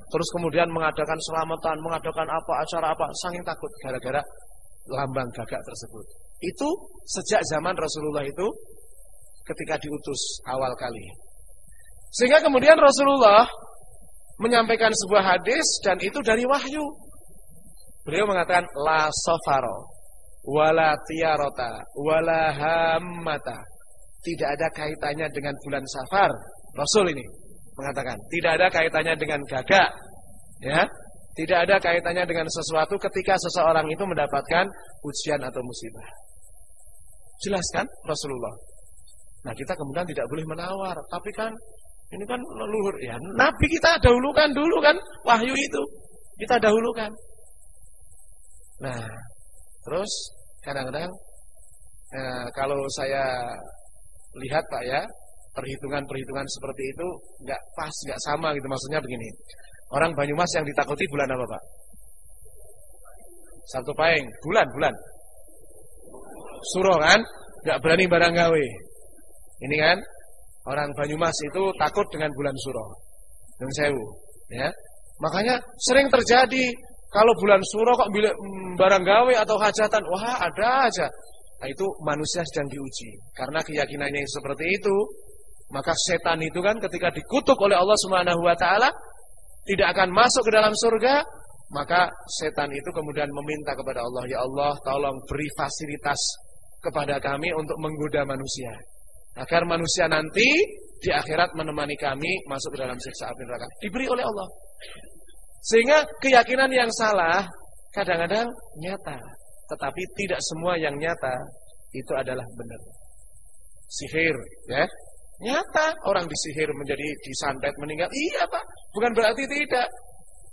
C: Terus kemudian mengadakan selamatan, mengadakan apa acara apa, saking takut gara-gara lambang gagak tersebut. Itu sejak zaman Rasulullah itu ketika diutus awal kali. Sehingga kemudian Rasulullah menyampaikan sebuah hadis dan itu dari wahyu. Beliau mengatakan la safaro wala tiarota wala hammata. Tidak ada kaitannya dengan bulan Safar. Rasul ini mengatakan, tidak ada kaitannya dengan gagak. Ya. Tidak ada kaitannya dengan sesuatu ketika seseorang itu mendapatkan ujian atau musibah. Jelaskan Rasulullah. Nah, kita kemudian tidak boleh menawar, tapi kan ini kan leluhur ya. Nabi kita dahulukan dulu kan wahyu itu. Kita dahulukan. Nah, terus kadang-kadang eh, kalau saya lihat Pak ya, perhitungan-perhitungan seperti itu nggak pas, nggak sama gitu. Maksudnya begini. Orang Banyumas yang ditakuti bulan apa Pak? Satu Paing, bulan, bulan. Suruh kan? Nggak berani barang gawe. Ini kan? Orang Banyumas itu takut dengan bulan Suro. Dan sewu. Ya. Makanya sering terjadi kalau bulan Suro kok mm, barang gawe atau hajatan, wah ada aja. Nah, itu manusia sedang diuji. Karena keyakinannya yang seperti itu, maka setan itu kan ketika dikutuk oleh Allah Subhanahu wa taala tidak akan masuk ke dalam surga, maka setan itu kemudian meminta kepada Allah, "Ya Allah, tolong beri fasilitas kepada kami untuk menggoda manusia." Agar manusia nanti di akhirat menemani kami masuk ke dalam siksa api neraka. Diberi oleh Allah. Sehingga keyakinan yang salah kadang-kadang nyata. Tetapi tidak semua yang nyata itu adalah benar. Sihir, ya. Nyata orang disihir menjadi disantet meninggal. Iya, Pak. Bukan berarti tidak.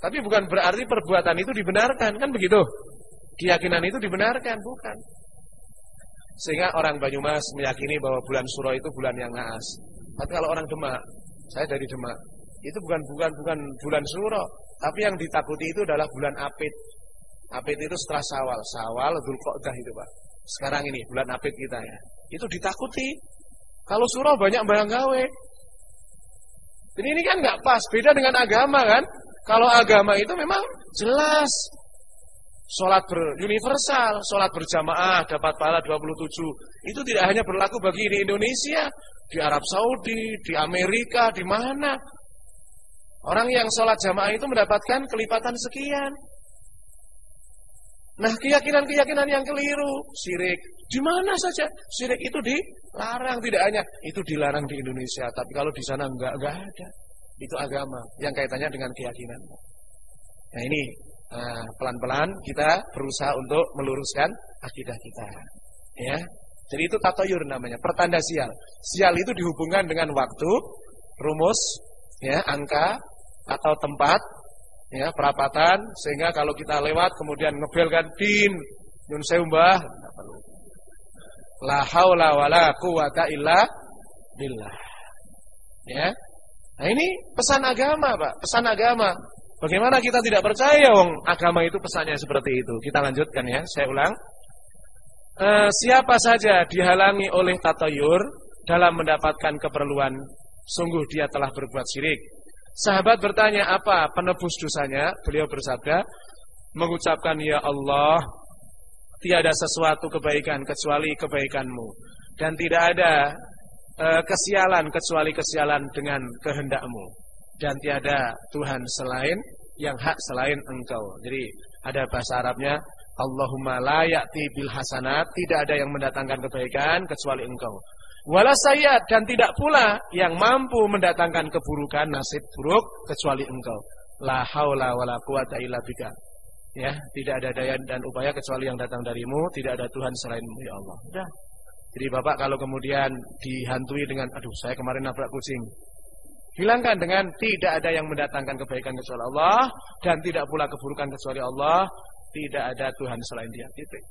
C: Tapi bukan berarti perbuatan itu dibenarkan, kan begitu? Keyakinan itu dibenarkan, bukan. Sehingga orang Banyumas meyakini bahwa bulan Suro itu bulan yang naas. Tapi kalau orang Demak, saya dari Demak, itu bukan bukan bukan bulan Suro, tapi yang ditakuti itu adalah bulan Apit. Apit itu setelah Sawal, Sawal Dzulqa'dah itu, Pak. Sekarang ini bulan Apit kita ya. Itu ditakuti. Kalau surah banyak barang gawe. Jadi ini kan nggak pas, beda dengan agama kan? Kalau agama itu memang jelas. Sholat beruniversal, sholat berjamaah dapat pahala 27. Itu tidak hanya berlaku bagi di Indonesia, di Arab Saudi, di Amerika, di mana. Orang yang sholat jamaah itu mendapatkan kelipatan sekian. Nah, keyakinan-keyakinan yang keliru, syirik, di mana saja syirik itu dilarang tidak hanya itu dilarang di Indonesia, tapi kalau di sana enggak enggak ada. Itu agama yang kaitannya dengan keyakinan. Nah, ini pelan-pelan uh, kita berusaha untuk meluruskan akidah kita. Ya. Jadi itu tatoyur namanya, pertanda sial. Sial itu dihubungkan dengan waktu, rumus, ya, angka atau tempat ya perapatan sehingga kalau kita lewat kemudian ngebelkan din nyun sewu la haula wala quwata illa billah ya nah ini pesan agama Pak pesan agama bagaimana kita tidak percaya wong? Agama itu pesannya seperti itu. Kita lanjutkan ya saya ulang. E, siapa saja dihalangi oleh tatayur dalam mendapatkan keperluan sungguh dia telah berbuat syirik. Sahabat bertanya apa penebus dosanya? Beliau bersabda, mengucapkan ya Allah, tiada sesuatu kebaikan kecuali kebaikanmu dan tidak ada e, kesialan kecuali kesialan dengan kehendakmu dan tiada Tuhan selain yang hak selain engkau. Jadi ada bahasa Arabnya Allahumma la ya'ti bil hasanat, tidak ada yang mendatangkan kebaikan kecuali engkau. Wala saya dan tidak pula yang mampu mendatangkan keburukan nasib buruk kecuali engkau. La haula wala quwata illa bika. Ya, tidak ada daya dan upaya kecuali yang datang darimu, tidak ada Tuhan selainmu ya Allah. Sudah. Jadi Bapak kalau kemudian dihantui dengan aduh saya kemarin nabrak kucing. Hilangkan dengan tidak ada yang mendatangkan kebaikan kecuali Allah dan tidak pula keburukan kecuali Allah, tidak ada Tuhan selain Dia. Titik.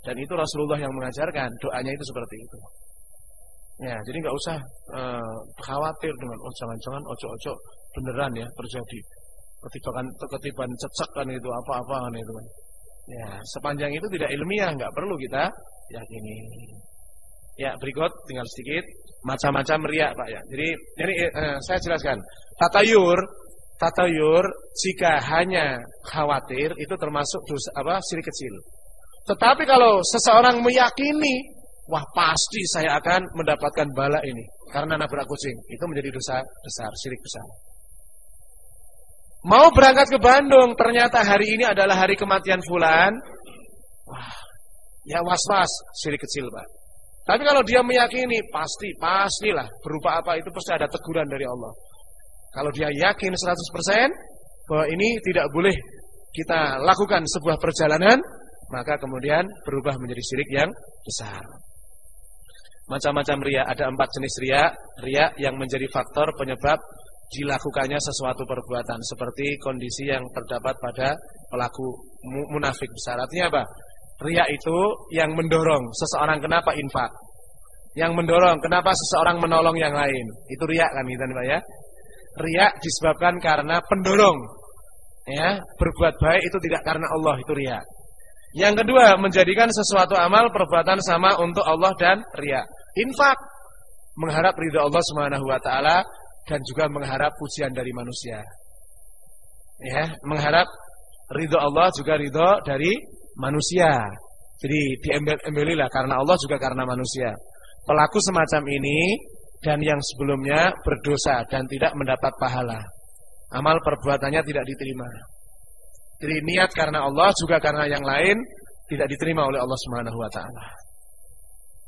C: Dan itu Rasulullah yang mengajarkan doanya itu seperti itu. Ya, jadi nggak usah uh, khawatir dengan oh jangan-jangan ojo-ojo beneran ya terjadi. ketiban ketiban cecek kan itu apa-apa kan itu. Ya, sepanjang itu tidak ilmiah, nggak perlu kita yakini. Ya, berikut tinggal sedikit macam-macam riak, Pak ya. Jadi, jadi eh, saya jelaskan. Tatayur, tatayur jika hanya khawatir itu termasuk dosa apa? sirik kecil. Tetapi kalau seseorang meyakini, wah pasti saya akan mendapatkan bala ini karena nabrak kucing, itu menjadi dosa besar, sirik besar. Mau berangkat ke Bandung, ternyata hari ini adalah hari kematian fulan. Wah, ya was-was, sirik kecil, Pak. Tapi kalau dia meyakini, pasti, pastilah berupa apa itu pasti ada teguran dari Allah. Kalau dia yakin 100% bahwa ini tidak boleh kita lakukan sebuah perjalanan, maka kemudian berubah menjadi syirik yang besar. Macam-macam ria, ada empat jenis ria. Ria yang menjadi faktor penyebab dilakukannya sesuatu perbuatan seperti kondisi yang terdapat pada pelaku munafik besar. Artinya apa? Ria itu yang mendorong seseorang kenapa infak. Yang mendorong kenapa seseorang menolong yang lain. Itu ria kan gitu Pak ya. Ria disebabkan karena pendorong. Ya, berbuat baik itu tidak karena Allah, itu ria. Yang kedua, menjadikan sesuatu amal perbuatan sama untuk Allah dan ria. Infak mengharap ridha Allah Subhanahu wa taala dan juga mengharap pujian dari manusia. Ya, mengharap ridho Allah juga ridho dari manusia. Jadi diembel-embelilah karena Allah juga karena manusia. Pelaku semacam ini dan yang sebelumnya berdosa dan tidak mendapat pahala. Amal perbuatannya tidak diterima. Jadi niat karena Allah juga karena yang lain tidak diterima oleh Allah Subhanahu wa taala.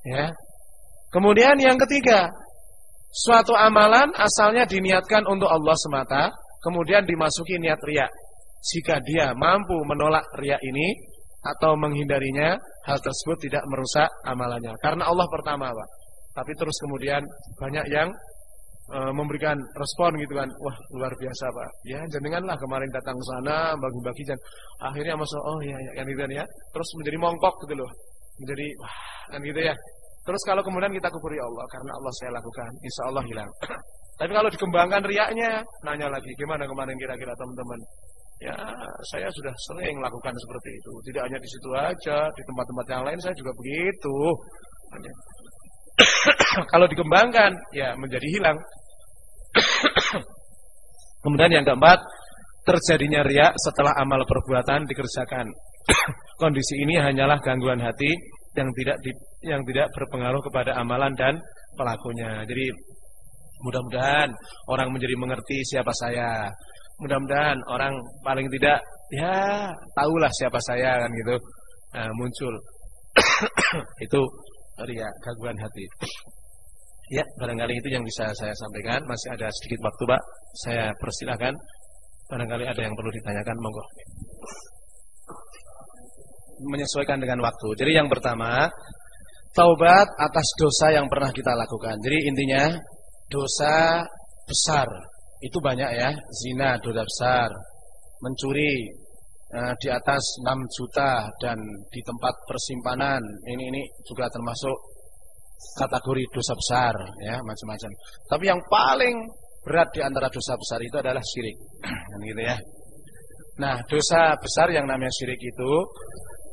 C: Ya. Kemudian yang ketiga, Suatu amalan asalnya diniatkan untuk Allah semata, kemudian dimasuki niat riak. Jika dia mampu menolak riak ini atau menghindarinya, hal tersebut tidak merusak amalannya. Karena Allah pertama, Pak. Tapi terus kemudian banyak yang e, memberikan respon gitu kan. Wah, luar biasa, Pak. Ya, jenenganlah kemarin datang ke sana bagi-bagi dan akhirnya masuk oh iya ya kan gitu ya. Terus menjadi mongkok gitu loh. Menjadi wah, kan gitu ya. Terus kalau kemudian kita kuburi Allah karena Allah saya lakukan, insya Allah hilang. Tapi kalau dikembangkan riaknya, nanya lagi gimana kemarin kira-kira teman-teman. Ya, saya sudah sering lakukan seperti itu. Tidak hanya di situ aja, di tempat-tempat yang lain saya juga begitu. kalau dikembangkan, ya menjadi hilang. Kemudian yang keempat, terjadinya riak setelah amal perbuatan dikerjakan. Kondisi ini hanyalah gangguan hati yang tidak di, yang tidak berpengaruh kepada amalan dan pelakunya. Jadi mudah-mudahan orang menjadi mengerti siapa saya. Mudah-mudahan orang paling tidak ya tahulah siapa saya kan gitu. Nah, muncul itu ya gangguan hati. Ya, barangkali itu yang bisa saya sampaikan. Masih ada sedikit waktu, Pak. Saya persilahkan. Barangkali ada yang perlu ditanyakan, monggo menyesuaikan dengan waktu. Jadi yang pertama, taubat atas dosa yang pernah kita lakukan. Jadi intinya dosa besar itu banyak ya, zina dosa besar, mencuri eh, di atas 6 juta dan di tempat persimpanan ini ini juga termasuk kategori dosa besar ya macam-macam. Tapi yang paling berat di antara dosa besar itu adalah syirik. Gitu ya. Nah, dosa besar yang namanya syirik itu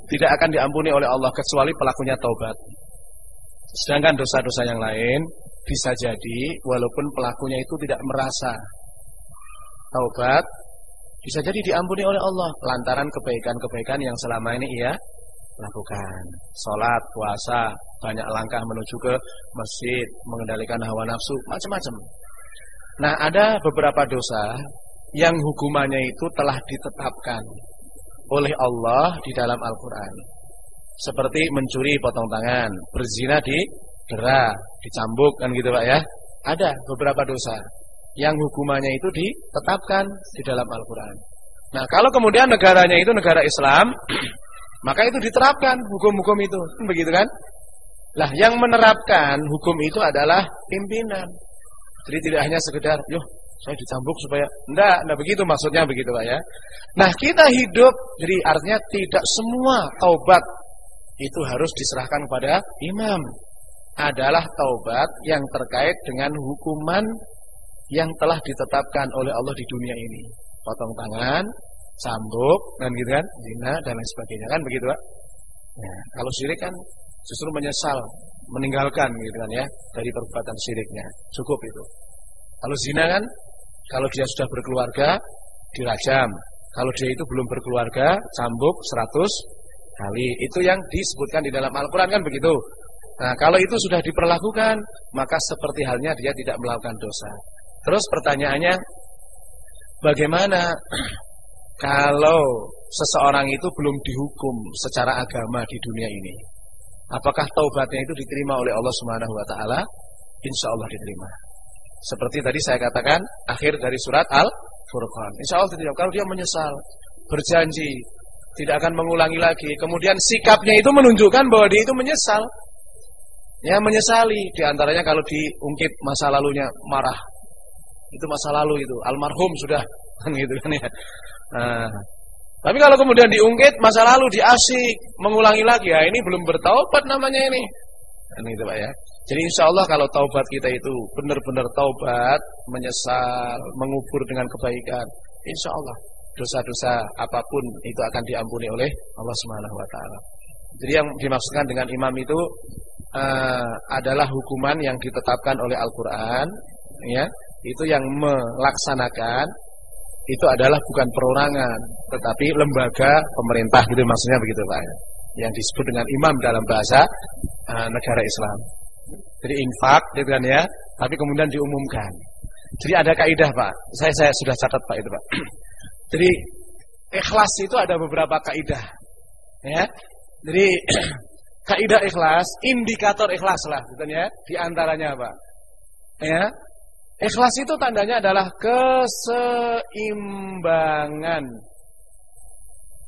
C: tidak akan diampuni oleh Allah kecuali pelakunya taubat. Sedangkan dosa-dosa yang lain bisa jadi walaupun pelakunya itu tidak merasa taubat, bisa jadi diampuni oleh Allah lantaran kebaikan-kebaikan yang selama ini ia lakukan. Salat, puasa, banyak langkah menuju ke masjid, mengendalikan hawa nafsu, macam-macam. Nah, ada beberapa dosa yang hukumannya itu telah ditetapkan oleh Allah di dalam Al-Quran. Seperti mencuri potong tangan, berzina di dera, dicambuk kan gitu Pak ya. Ada beberapa dosa yang hukumannya itu ditetapkan di dalam Al-Quran. Nah kalau kemudian negaranya itu negara Islam, maka itu diterapkan hukum-hukum itu, kan begitu kan? Lah yang menerapkan hukum itu adalah pimpinan. Jadi tidak hanya sekedar, yoh saya dicambuk supaya enggak, enggak begitu maksudnya begitu Pak ya. Nah, kita hidup jadi artinya tidak semua taubat itu harus diserahkan kepada imam. Adalah taubat yang terkait dengan hukuman yang telah ditetapkan oleh Allah di dunia ini. potong tangan, cambuk, dan gitu kan, zina dan lain sebagainya kan begitu Pak. Ya, kalau syirik kan justru menyesal, meninggalkan gitu kan ya dari perbuatan syiriknya. Cukup itu. Kalau zina kan kalau dia sudah berkeluarga dirajam. Kalau dia itu belum berkeluarga, cambuk 100 kali. Itu yang disebutkan di dalam Al-Qur'an kan begitu. Nah, kalau itu sudah diperlakukan, maka seperti halnya dia tidak melakukan dosa. Terus pertanyaannya, bagaimana kalau seseorang itu belum dihukum secara agama di dunia ini? Apakah taubatnya itu diterima oleh Allah Subhanahu wa taala? Insya Allah diterima. Seperti tadi saya katakan akhir dari surat Al-Furqan. Insya Allah diterima. Kalau dia menyesal, berjanji tidak akan mengulangi lagi, kemudian sikapnya itu menunjukkan bahwa dia itu menyesal. Ya menyesali di antaranya kalau diungkit masa lalunya marah itu masa lalu itu. Almarhum sudah. Kan gitu kan ya. Nah, tapi kalau kemudian diungkit masa lalu diasik mengulangi lagi. Ya ini belum bertaubat namanya ini. Kan itu Pak ya. Jadi insya Allah kalau taubat kita itu benar-benar taubat menyesal mengubur dengan kebaikan insya Allah dosa-dosa apa pun itu akan diampuni oleh Allah Subhanahu Wa Taala. Jadi yang dimaksudkan dengan imam itu uh, adalah hukuman yang ditetapkan oleh Al-Quran ya itu yang melaksanakan itu adalah bukan perorangan tetapi lembaga pemerintah gitu maksudnya begitu Pak. Yang disebut dengan imam dalam bahasa uh, negara Islam. Jadi infak gitu kan ya tapi kemudian diumumkan. Jadi ada kaidah Pak. Saya saya sudah catat Pak itu Pak. Jadi ikhlas itu ada beberapa kaidah ya. Jadi kaidah ikhlas indikator ikhlas lah gitu kan ya di antaranya apa ya Ikhlas itu tandanya adalah keseimbangan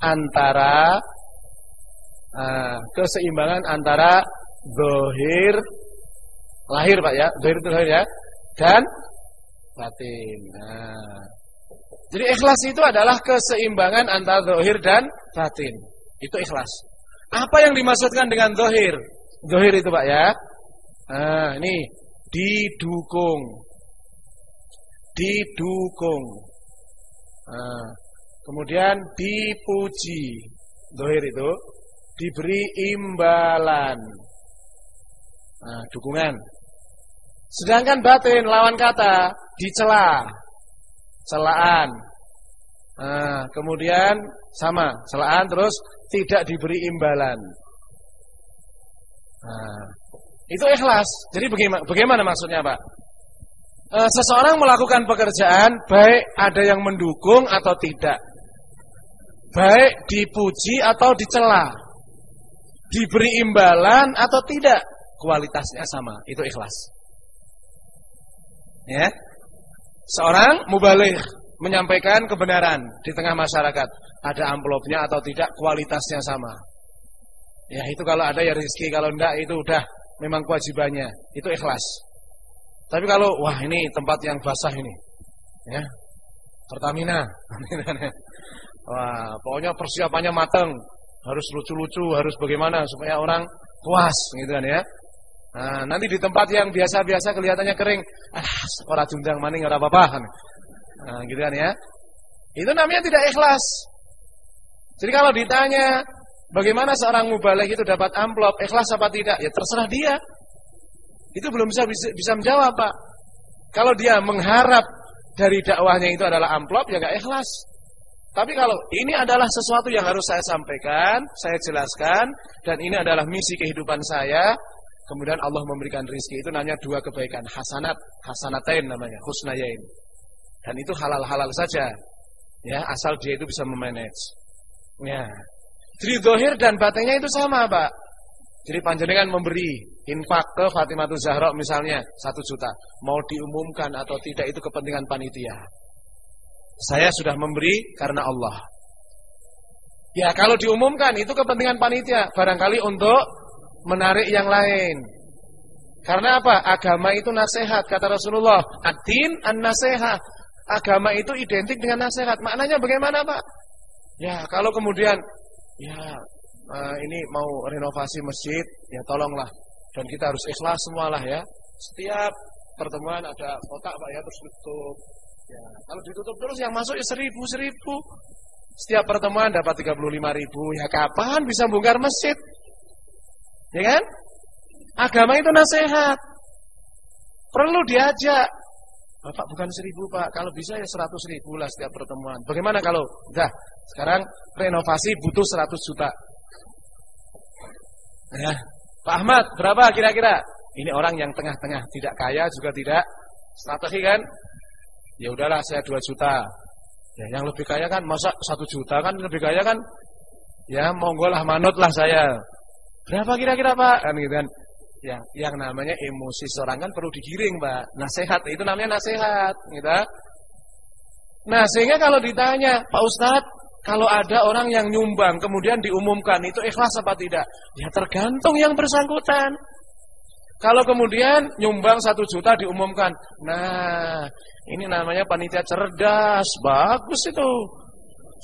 C: antara uh, keseimbangan antara zahir lahir Pak ya, zahir itu lahir ya, dan batin. Nah. Jadi ikhlas itu adalah keseimbangan antara zahir dan batin. Itu ikhlas. Apa yang dimaksudkan dengan zahir? Zahir itu Pak ya. Nah, ini didukung didukung. Nah, kemudian dipuji. Dohir itu diberi imbalan. Nah, dukungan. Sedangkan batin lawan kata dicela. Celaan. Nah, kemudian sama, celaan terus tidak diberi imbalan. Nah, itu ikhlas. Jadi bagaimana, bagaimana maksudnya, Pak? Eh, seseorang melakukan pekerjaan baik ada yang mendukung atau tidak. Baik dipuji atau dicela. Diberi imbalan atau tidak, kualitasnya sama, itu ikhlas. Ya. Seorang mubalik menyampaikan kebenaran di tengah masyarakat, ada amplopnya atau tidak, kualitasnya sama. Ya, itu kalau ada ya rezeki, kalau enggak itu udah memang kewajibannya, itu ikhlas. Tapi kalau wah ini tempat yang basah ini, ya Pertamina, wah pokoknya persiapannya matang, harus lucu-lucu, harus bagaimana supaya orang puas, gitu kan ya. Nah, nanti di tempat yang biasa-biasa kelihatannya kering, ah, orang jundang maning ora apa-apa. Nah, gitu kan ya. Itu namanya tidak ikhlas. Jadi kalau ditanya bagaimana seorang mubalik itu dapat amplop, ikhlas apa tidak? Ya terserah dia. Itu belum bisa bisa, menjawab, Pak. Kalau dia mengharap dari dakwahnya itu adalah amplop, ya gak ikhlas. Tapi kalau ini adalah sesuatu yang harus saya sampaikan, saya jelaskan, dan ini adalah misi kehidupan saya, kemudian Allah memberikan rizki, itu namanya dua kebaikan, hasanat, hasanatain namanya, husnayain. Dan itu halal-halal saja, ya asal dia itu bisa memanage. Ya. Dohir dan batinnya itu sama, Pak. Jadi panjenengan memberi infak ke Fatimah Zahra misalnya satu juta, mau diumumkan atau tidak itu kepentingan panitia. Saya sudah memberi karena Allah. Ya kalau diumumkan itu kepentingan panitia, barangkali untuk menarik yang lain. Karena apa? Agama itu nasihat kata Rasulullah. Adin an nasihat. Agama itu identik dengan nasihat. Maknanya bagaimana Pak? Ya kalau kemudian ya uh, ini mau renovasi masjid, ya tolonglah. Dan kita harus ikhlas semualah ya. Setiap pertemuan ada kotak Pak ya terus tutup. Ya, kalau ditutup terus yang masuk ya seribu seribu. Setiap pertemuan dapat 35 ribu. Ya kapan bisa bongkar masjid? Ya kan? Agama itu nasihat. Perlu diajak. Bapak bukan seribu pak, kalau bisa ya seratus ribu lah setiap pertemuan. Bagaimana kalau, dah sekarang renovasi butuh seratus juta. Ya, Pak Ahmad berapa kira-kira? Ini orang yang tengah-tengah, tidak kaya juga tidak strategi kan? Ya udahlah saya dua juta. Ya, yang lebih kaya kan masa satu juta kan lebih kaya kan? Ya monggo lah manut lah saya. Berapa kira-kira Pak? Kan gitu kan. Ya, yang namanya emosi seorang kan perlu digiring, Pak. Nasihat itu namanya nasihat, gitu. Nah, sehingga kalau ditanya, Pak Ustadz, kalau ada orang yang nyumbang kemudian diumumkan itu ikhlas apa tidak? Ya tergantung yang bersangkutan. Kalau kemudian nyumbang satu juta diumumkan, nah ini namanya panitia cerdas, bagus itu.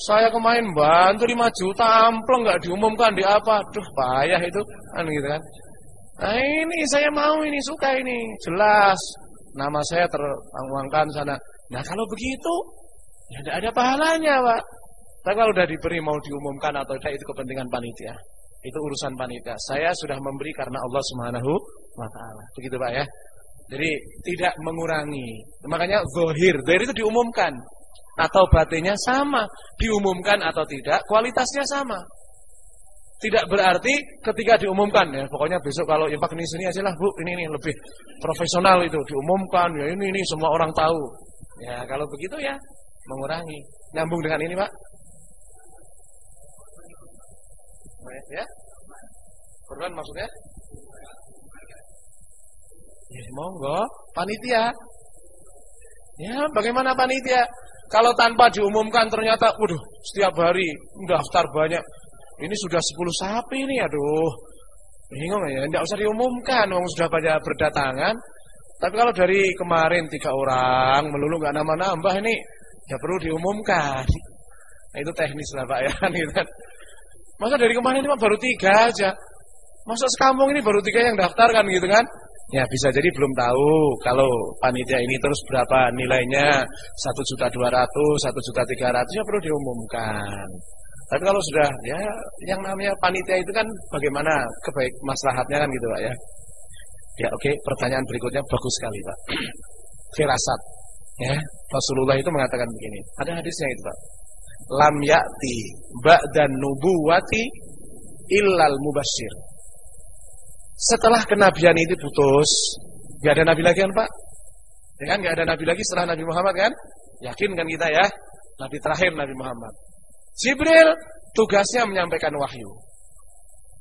C: Saya kemarin bantu 5 juta amplong nggak diumumkan di apa, duh payah itu, kan gitu kan. Nah ini saya mau ini suka ini jelas nama saya teruangkan sana. Nah kalau begitu ya tidak ada pahalanya pak. Tapi kalau sudah diberi mau diumumkan atau tidak itu kepentingan panitia. Itu urusan panitia. Saya sudah memberi karena Allah Subhanahu wa taala. Begitu Pak ya. Jadi tidak mengurangi. Makanya zohir, zohir itu diumumkan atau batinnya sama, diumumkan atau tidak, kualitasnya sama. Tidak berarti ketika diumumkan ya, pokoknya besok kalau infak ini sini aja lah bu, ini ini lebih profesional itu diumumkan ya ini ini semua orang tahu. Ya kalau begitu ya mengurangi. Nyambung dengan ini pak? Ya? Korban maksudnya? Ya monggo, panitia. Ya bagaimana panitia? Kalau tanpa diumumkan ternyata, waduh, setiap hari daftar banyak. Ini sudah 10 sapi nih, aduh. Bingung ya, tidak usah diumumkan, wong sudah banyak berdatangan. Tapi kalau dari kemarin tiga orang melulu nggak nama-nambah ini, ya perlu diumumkan. Nah, itu teknis lah Pak ya, gitu. Masa dari kemarin ini baru tiga aja. Masa sekampung ini baru tiga yang daftar kan gitu kan? Ya bisa jadi belum tahu kalau panitia ini terus berapa nilainya satu juta dua ratus, satu juta tiga ratus ya perlu diumumkan. Tapi kalau sudah ya yang namanya panitia itu kan bagaimana kebaik maslahatnya kan gitu Pak ya. Ya oke, okay. pertanyaan berikutnya bagus sekali Pak. Firasat. Ya, Rasulullah itu mengatakan begini. Ada hadisnya itu Pak. Lam ya'ti ba'dan nubuwati illal mubashir. Setelah kenabian itu putus, gak ada nabi lagi kan Pak? Ya kan gak ada nabi lagi setelah Nabi Muhammad kan? Yakin kan kita ya? Nabi terakhir Nabi Muhammad. Jibril tugasnya menyampaikan wahyu.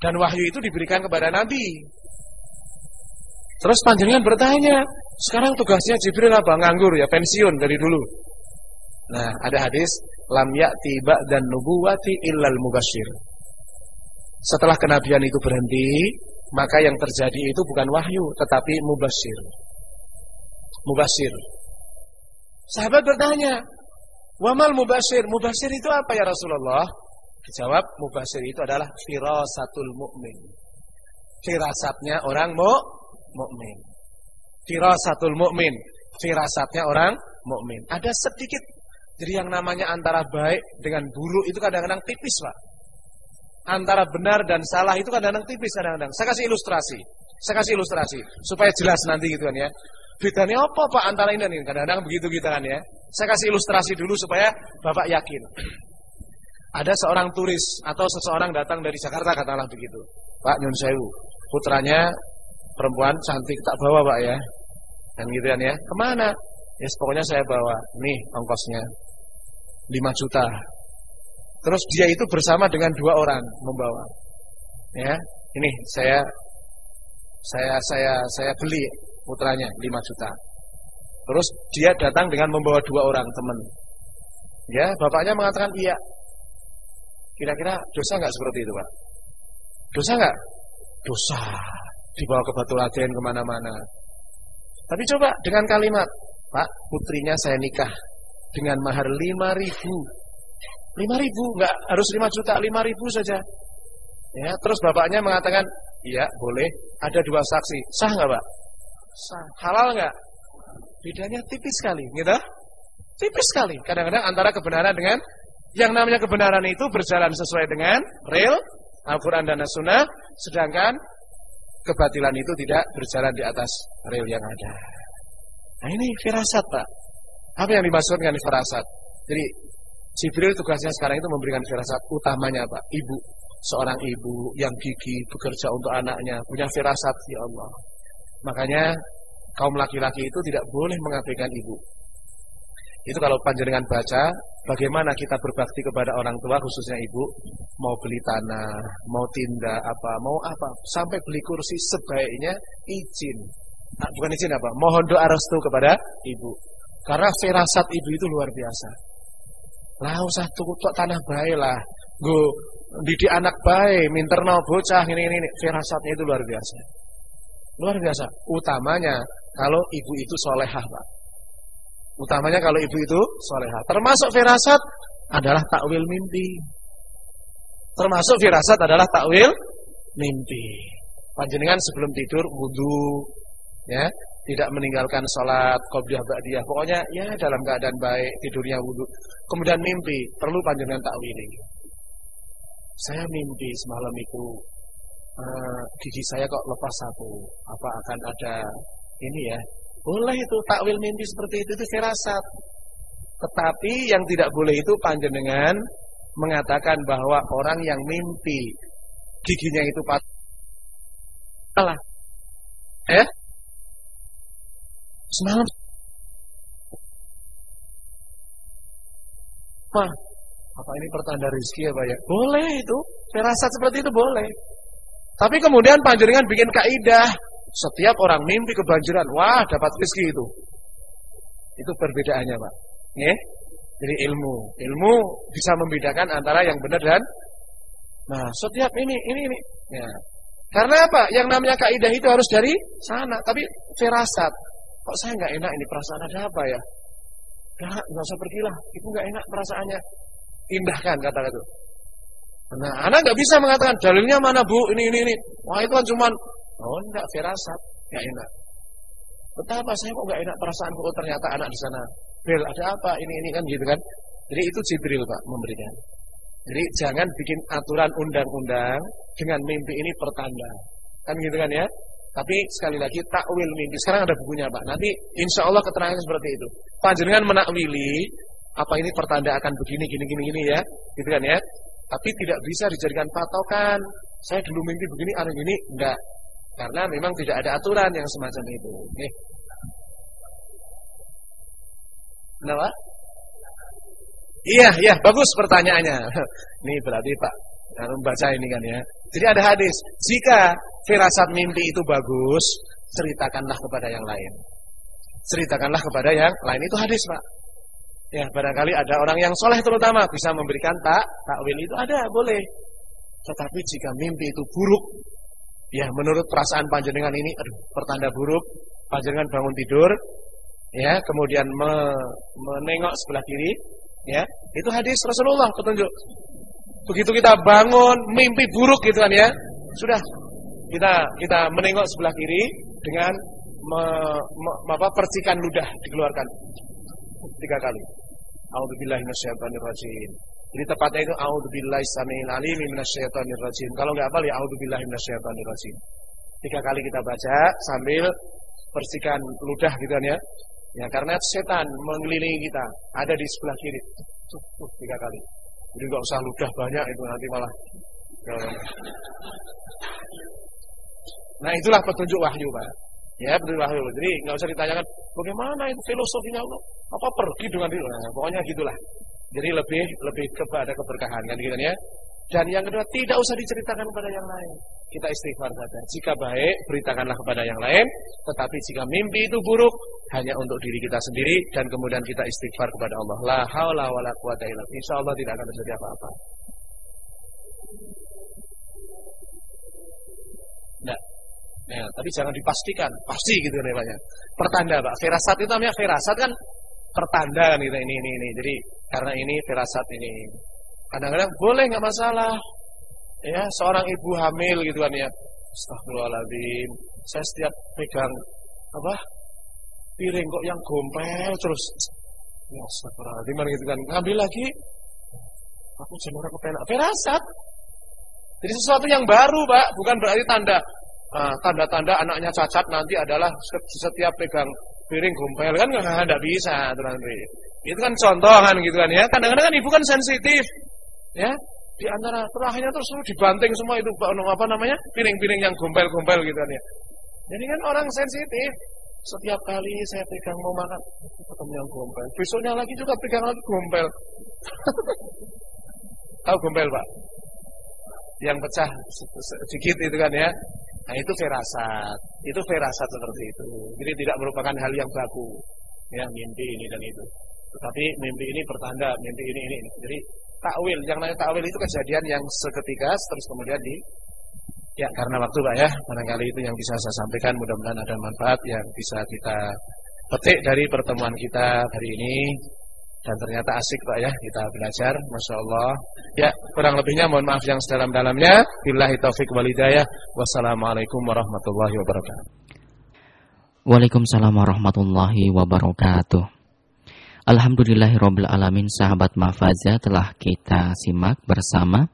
C: Dan wahyu itu diberikan kepada Nabi. Terus panjenengan bertanya, sekarang tugasnya Jibril apa? Nganggur ya, pensiun dari dulu. Nah, ada hadis, lam ya'ti dan nubuwati illal mubashir. Setelah kenabian itu berhenti, maka yang terjadi itu bukan wahyu, tetapi mubashir. Mubashir. Sahabat bertanya, Wamal mubasir, mubasir itu apa ya Rasulullah? Dijawab, mubasir itu adalah firasatul mu'min. Firasatnya orang mu mukmin. Firasatul mu'min, firasatnya orang mukmin. Ada sedikit jadi yang namanya antara baik dengan buruk itu kadang-kadang tipis, Pak. Antara benar dan salah itu kadang-kadang tipis kadang-kadang. Saya kasih ilustrasi. Saya kasih ilustrasi supaya jelas nanti gitu kan ya. Bedanya apa Pak antara ini dan ini? Kadang-kadang begitu kita kan ya. Saya kasih ilustrasi dulu supaya Bapak yakin. Ada seorang turis atau seseorang datang dari Jakarta katakanlah begitu. Pak Nyun Sewu, putranya perempuan cantik tak bawa Pak ya. Dan gitu kan ya. Ke mana? Ya pokoknya saya bawa. Nih ongkosnya 5 juta. Terus dia itu bersama dengan dua orang membawa. Ya, ini saya saya saya saya beli putranya 5 juta. Terus dia datang dengan membawa dua orang teman. Ya, bapaknya mengatakan iya. Kira-kira dosa nggak seperti itu, Pak? Dosa nggak? Dosa. Dibawa ke Batu Raden ke mana-mana. Tapi coba dengan kalimat, Pak, putrinya saya nikah dengan mahar lima ribu. Lima ribu, nggak harus lima juta, lima ribu saja. Ya, terus bapaknya mengatakan, iya boleh, ada dua saksi. Sah nggak, Pak? Sah. Halal nggak? Bedanya tipis sekali, gitu. Tipis sekali. Kadang-kadang antara kebenaran dengan yang namanya kebenaran itu berjalan sesuai dengan real Al-Quran dan As-Sunnah, sedangkan kebatilan itu tidak berjalan di atas real yang ada. Nah ini firasat Pak. Apa yang dimaksud dengan firasat? Jadi Jibril tugasnya sekarang itu memberikan firasat utamanya Pak. Ibu, seorang ibu yang gigi bekerja untuk anaknya, punya firasat ya Allah. Makanya kaum laki-laki itu tidak boleh mengabaikan ibu. Itu kalau panjenengan baca bagaimana kita berbakti kepada orang tua khususnya ibu, mau beli tanah, mau tindak apa, mau apa, sampai beli kursi sebaiknya izin. Nah, bukan izin apa? Mohon doa restu kepada ibu. Karena firasat ibu itu luar biasa. Lah usah tuku tanah baik lah. Go didik anak baik, minterno bocah ini ini, firasatnya itu luar biasa. Luar biasa. Utamanya kalau ibu itu solehah, Pak. Utamanya kalau ibu itu soleha. Termasuk firasat adalah takwil mimpi. Termasuk firasat adalah takwil mimpi. Panjenengan sebelum tidur wudhu, ya, tidak meninggalkan sholat qobliyah ba'diyah. Pokoknya ya dalam keadaan baik, tidurnya wudhu. Kemudian mimpi, perlu panjenengan takwili. Saya mimpi semalam itu uh, gigi saya kok lepas satu. Apa akan ada ini ya boleh itu takwil mimpi seperti itu itu firasat. Tetapi yang tidak boleh itu panjenengan mengatakan bahwa orang yang mimpi giginya itu patah. Eh? Semalam apa? Apa ini pertanda rezeki ya Pak ya? Boleh itu. Firasat seperti itu boleh. Tapi kemudian panjenengan bikin kaidah setiap orang mimpi kebanjiran, wah dapat rezeki itu. Itu perbedaannya, Pak. Ya? Jadi ilmu, ilmu bisa membedakan antara yang benar dan nah, setiap ini ini ini. Ya. Karena apa? Yang namanya kaidah itu harus dari sana, tapi firasat. Kok saya nggak enak ini perasaan ada apa ya? Enggak, nggak usah pergilah. Itu nggak enak perasaannya. Indahkan kata itu. Nah, anak nggak bisa mengatakan dalilnya mana bu? Ini ini ini. Wah itu kan cuma Oh enggak firasat, enggak enak. Betapa saya kok enggak enak perasaanku oh, ternyata anak di sana. Bel, ada apa? Ini ini kan gitu kan. Jadi itu Jibril Pak memberikan. Jadi jangan bikin aturan undang-undang dengan mimpi ini pertanda. Kan gitu kan ya? Tapi sekali lagi takwil mimpi. Sekarang ada bukunya Pak. Nanti insya Allah keterangan seperti itu. Panjenengan menakwili apa ini pertanda akan begini gini gini gini ya, gitu kan ya? Tapi tidak bisa dijadikan patokan. Saya dulu mimpi begini, hari ini enggak. Karena memang tidak ada aturan yang semacam itu. Nih. Kenapa? Iya, iya, bagus pertanyaannya. Ini berarti Pak harus membaca ini kan ya. Jadi ada hadis, jika firasat mimpi itu bagus, ceritakanlah kepada yang lain. Ceritakanlah kepada yang lain itu hadis, Pak. Ya, barangkali ada orang yang soleh terutama bisa memberikan tak takwil itu ada, boleh. Tetapi jika mimpi itu buruk, Ya, menurut perasaan panjenengan ini aduh, pertanda buruk, panjenengan bangun tidur, ya, kemudian me, menengok sebelah kiri, ya. Itu hadis Rasulullah petunjuk. Begitu kita bangun mimpi buruk gitu kan ya. Sudah kita kita menengok sebelah kiri dengan me, me, apa percikan ludah dikeluarkan tiga kali. Alhamdulillah minasyaitonirrajim. Jadi tepatnya itu rajim. Kalau enggak hafal ya rajim. Tiga kali kita baca sambil bersihkan ludah gitu kan ya. Ya karena setan mengelilingi kita, ada di sebelah kiri. Tuh tiga kali. Jadi enggak usah ludah banyak itu nanti malah. Nah itulah petunjuk wahyu Pak Ya petunjuk wahyu Jadi nggak usah ditanyakan Bagaimana itu filosofinya Allah Apa pergi dengan itu nah, Pokoknya gitulah jadi lebih lebih kepada keberkahan kan gitu ya. Dan yang kedua tidak usah diceritakan kepada yang lain. Kita istighfar saja. Jika baik beritakanlah kepada yang lain, tetapi jika mimpi itu buruk hanya untuk diri kita sendiri dan kemudian kita istighfar kepada Allah. La haula wala quwata illa billah. Insyaallah tidak akan terjadi apa-apa. Nah, Ya, tapi jangan dipastikan, pasti gitu namanya. Pertanda, Pak. Firasat itu namanya firasat kan pertanda kan gitu ini ini ini. Jadi karena ini firasat ini. Kadang-kadang boleh nggak masalah. Ya, seorang ibu hamil gitu kan ya. Astagfirullahaladzim. Saya setiap pegang apa? Piring kok yang gompel terus. Ya, astagfirullahaladzim gitu kan. Ngambil lagi, aku jenuh aku penak. Firasat. Jadi sesuatu yang baru, Pak, bukan berarti tanda ah, tanda-tanda uh, anaknya cacat nanti adalah setiap pegang piring gumpel kan nggak bisa nanti. Itu kan contoh kan gitu kan ya. Kadang-kadang kan ibu kan sensitif, ya. Di antara terakhirnya terus dibanting semua itu apa namanya piring-piring yang gumpel-gumpel gitu kan ya. Jadi kan orang sensitif. Setiap kali saya pegang mau makan, ketemu yang gombel. Besoknya lagi juga pegang lagi gombel. Tahu gombel pak? Yang pecah sedikit itu kan ya. Nah itu firasat. Itu firasat seperti itu. Jadi tidak merupakan hal yang baku. Ya mimpi ini dan itu. Tetapi mimpi ini pertanda, mimpi ini ini. Jadi takwil, yang namanya takwil itu kejadian yang seketika terus kemudian di Ya karena waktu Pak ya. Barangkali itu yang bisa saya sampaikan. Mudah-mudahan ada manfaat yang bisa kita petik dari pertemuan kita hari ini. Dan ternyata asik Pak ya Kita belajar. Masya Allah. Ya kurang lebihnya mohon maaf yang sedalam-dalamnya. Billahi taufiq walidayah Wassalamualaikum warahmatullahi wabarakatuh.
B: Waalaikumsalam warahmatullahi wabarakatuh Alhamdulillahirrabbilalamin sahabat Mafaza telah kita simak bersama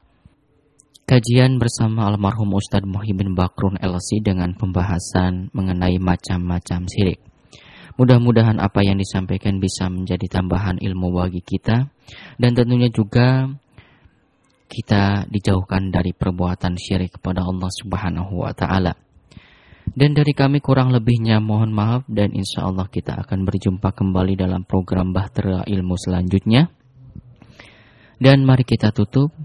B: Kajian bersama almarhum Ustadz Muhyiddin Bakrun LC dengan pembahasan mengenai macam-macam sirik. Mudah-mudahan apa yang disampaikan bisa menjadi tambahan ilmu bagi kita dan tentunya juga kita dijauhkan dari perbuatan syirik kepada Allah Subhanahu wa taala. Dan dari kami kurang lebihnya mohon maaf dan insya Allah kita akan berjumpa kembali dalam program Bahtera Ilmu selanjutnya. Dan mari kita tutup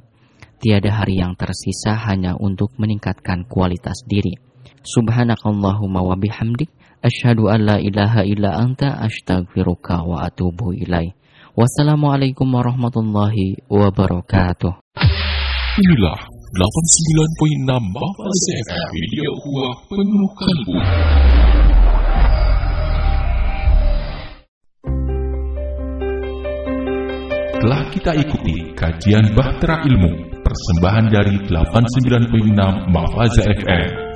B: Tiada hari yang tersisa hanya untuk meningkatkan kualitas diri. Subhanakallahumma wa bihamdik asyhadu an la ilaha illa anta astaghfiruka wa atubu ilaih. Wassalamualaikum warahmatullahi wabarakatuh.
A: Inilah 89.6 Bapak FM Media Uang Penuh Kalbu. Telah kita ikuti kajian Bahtera Ilmu persembahan dari 89.6 Mafaza FM.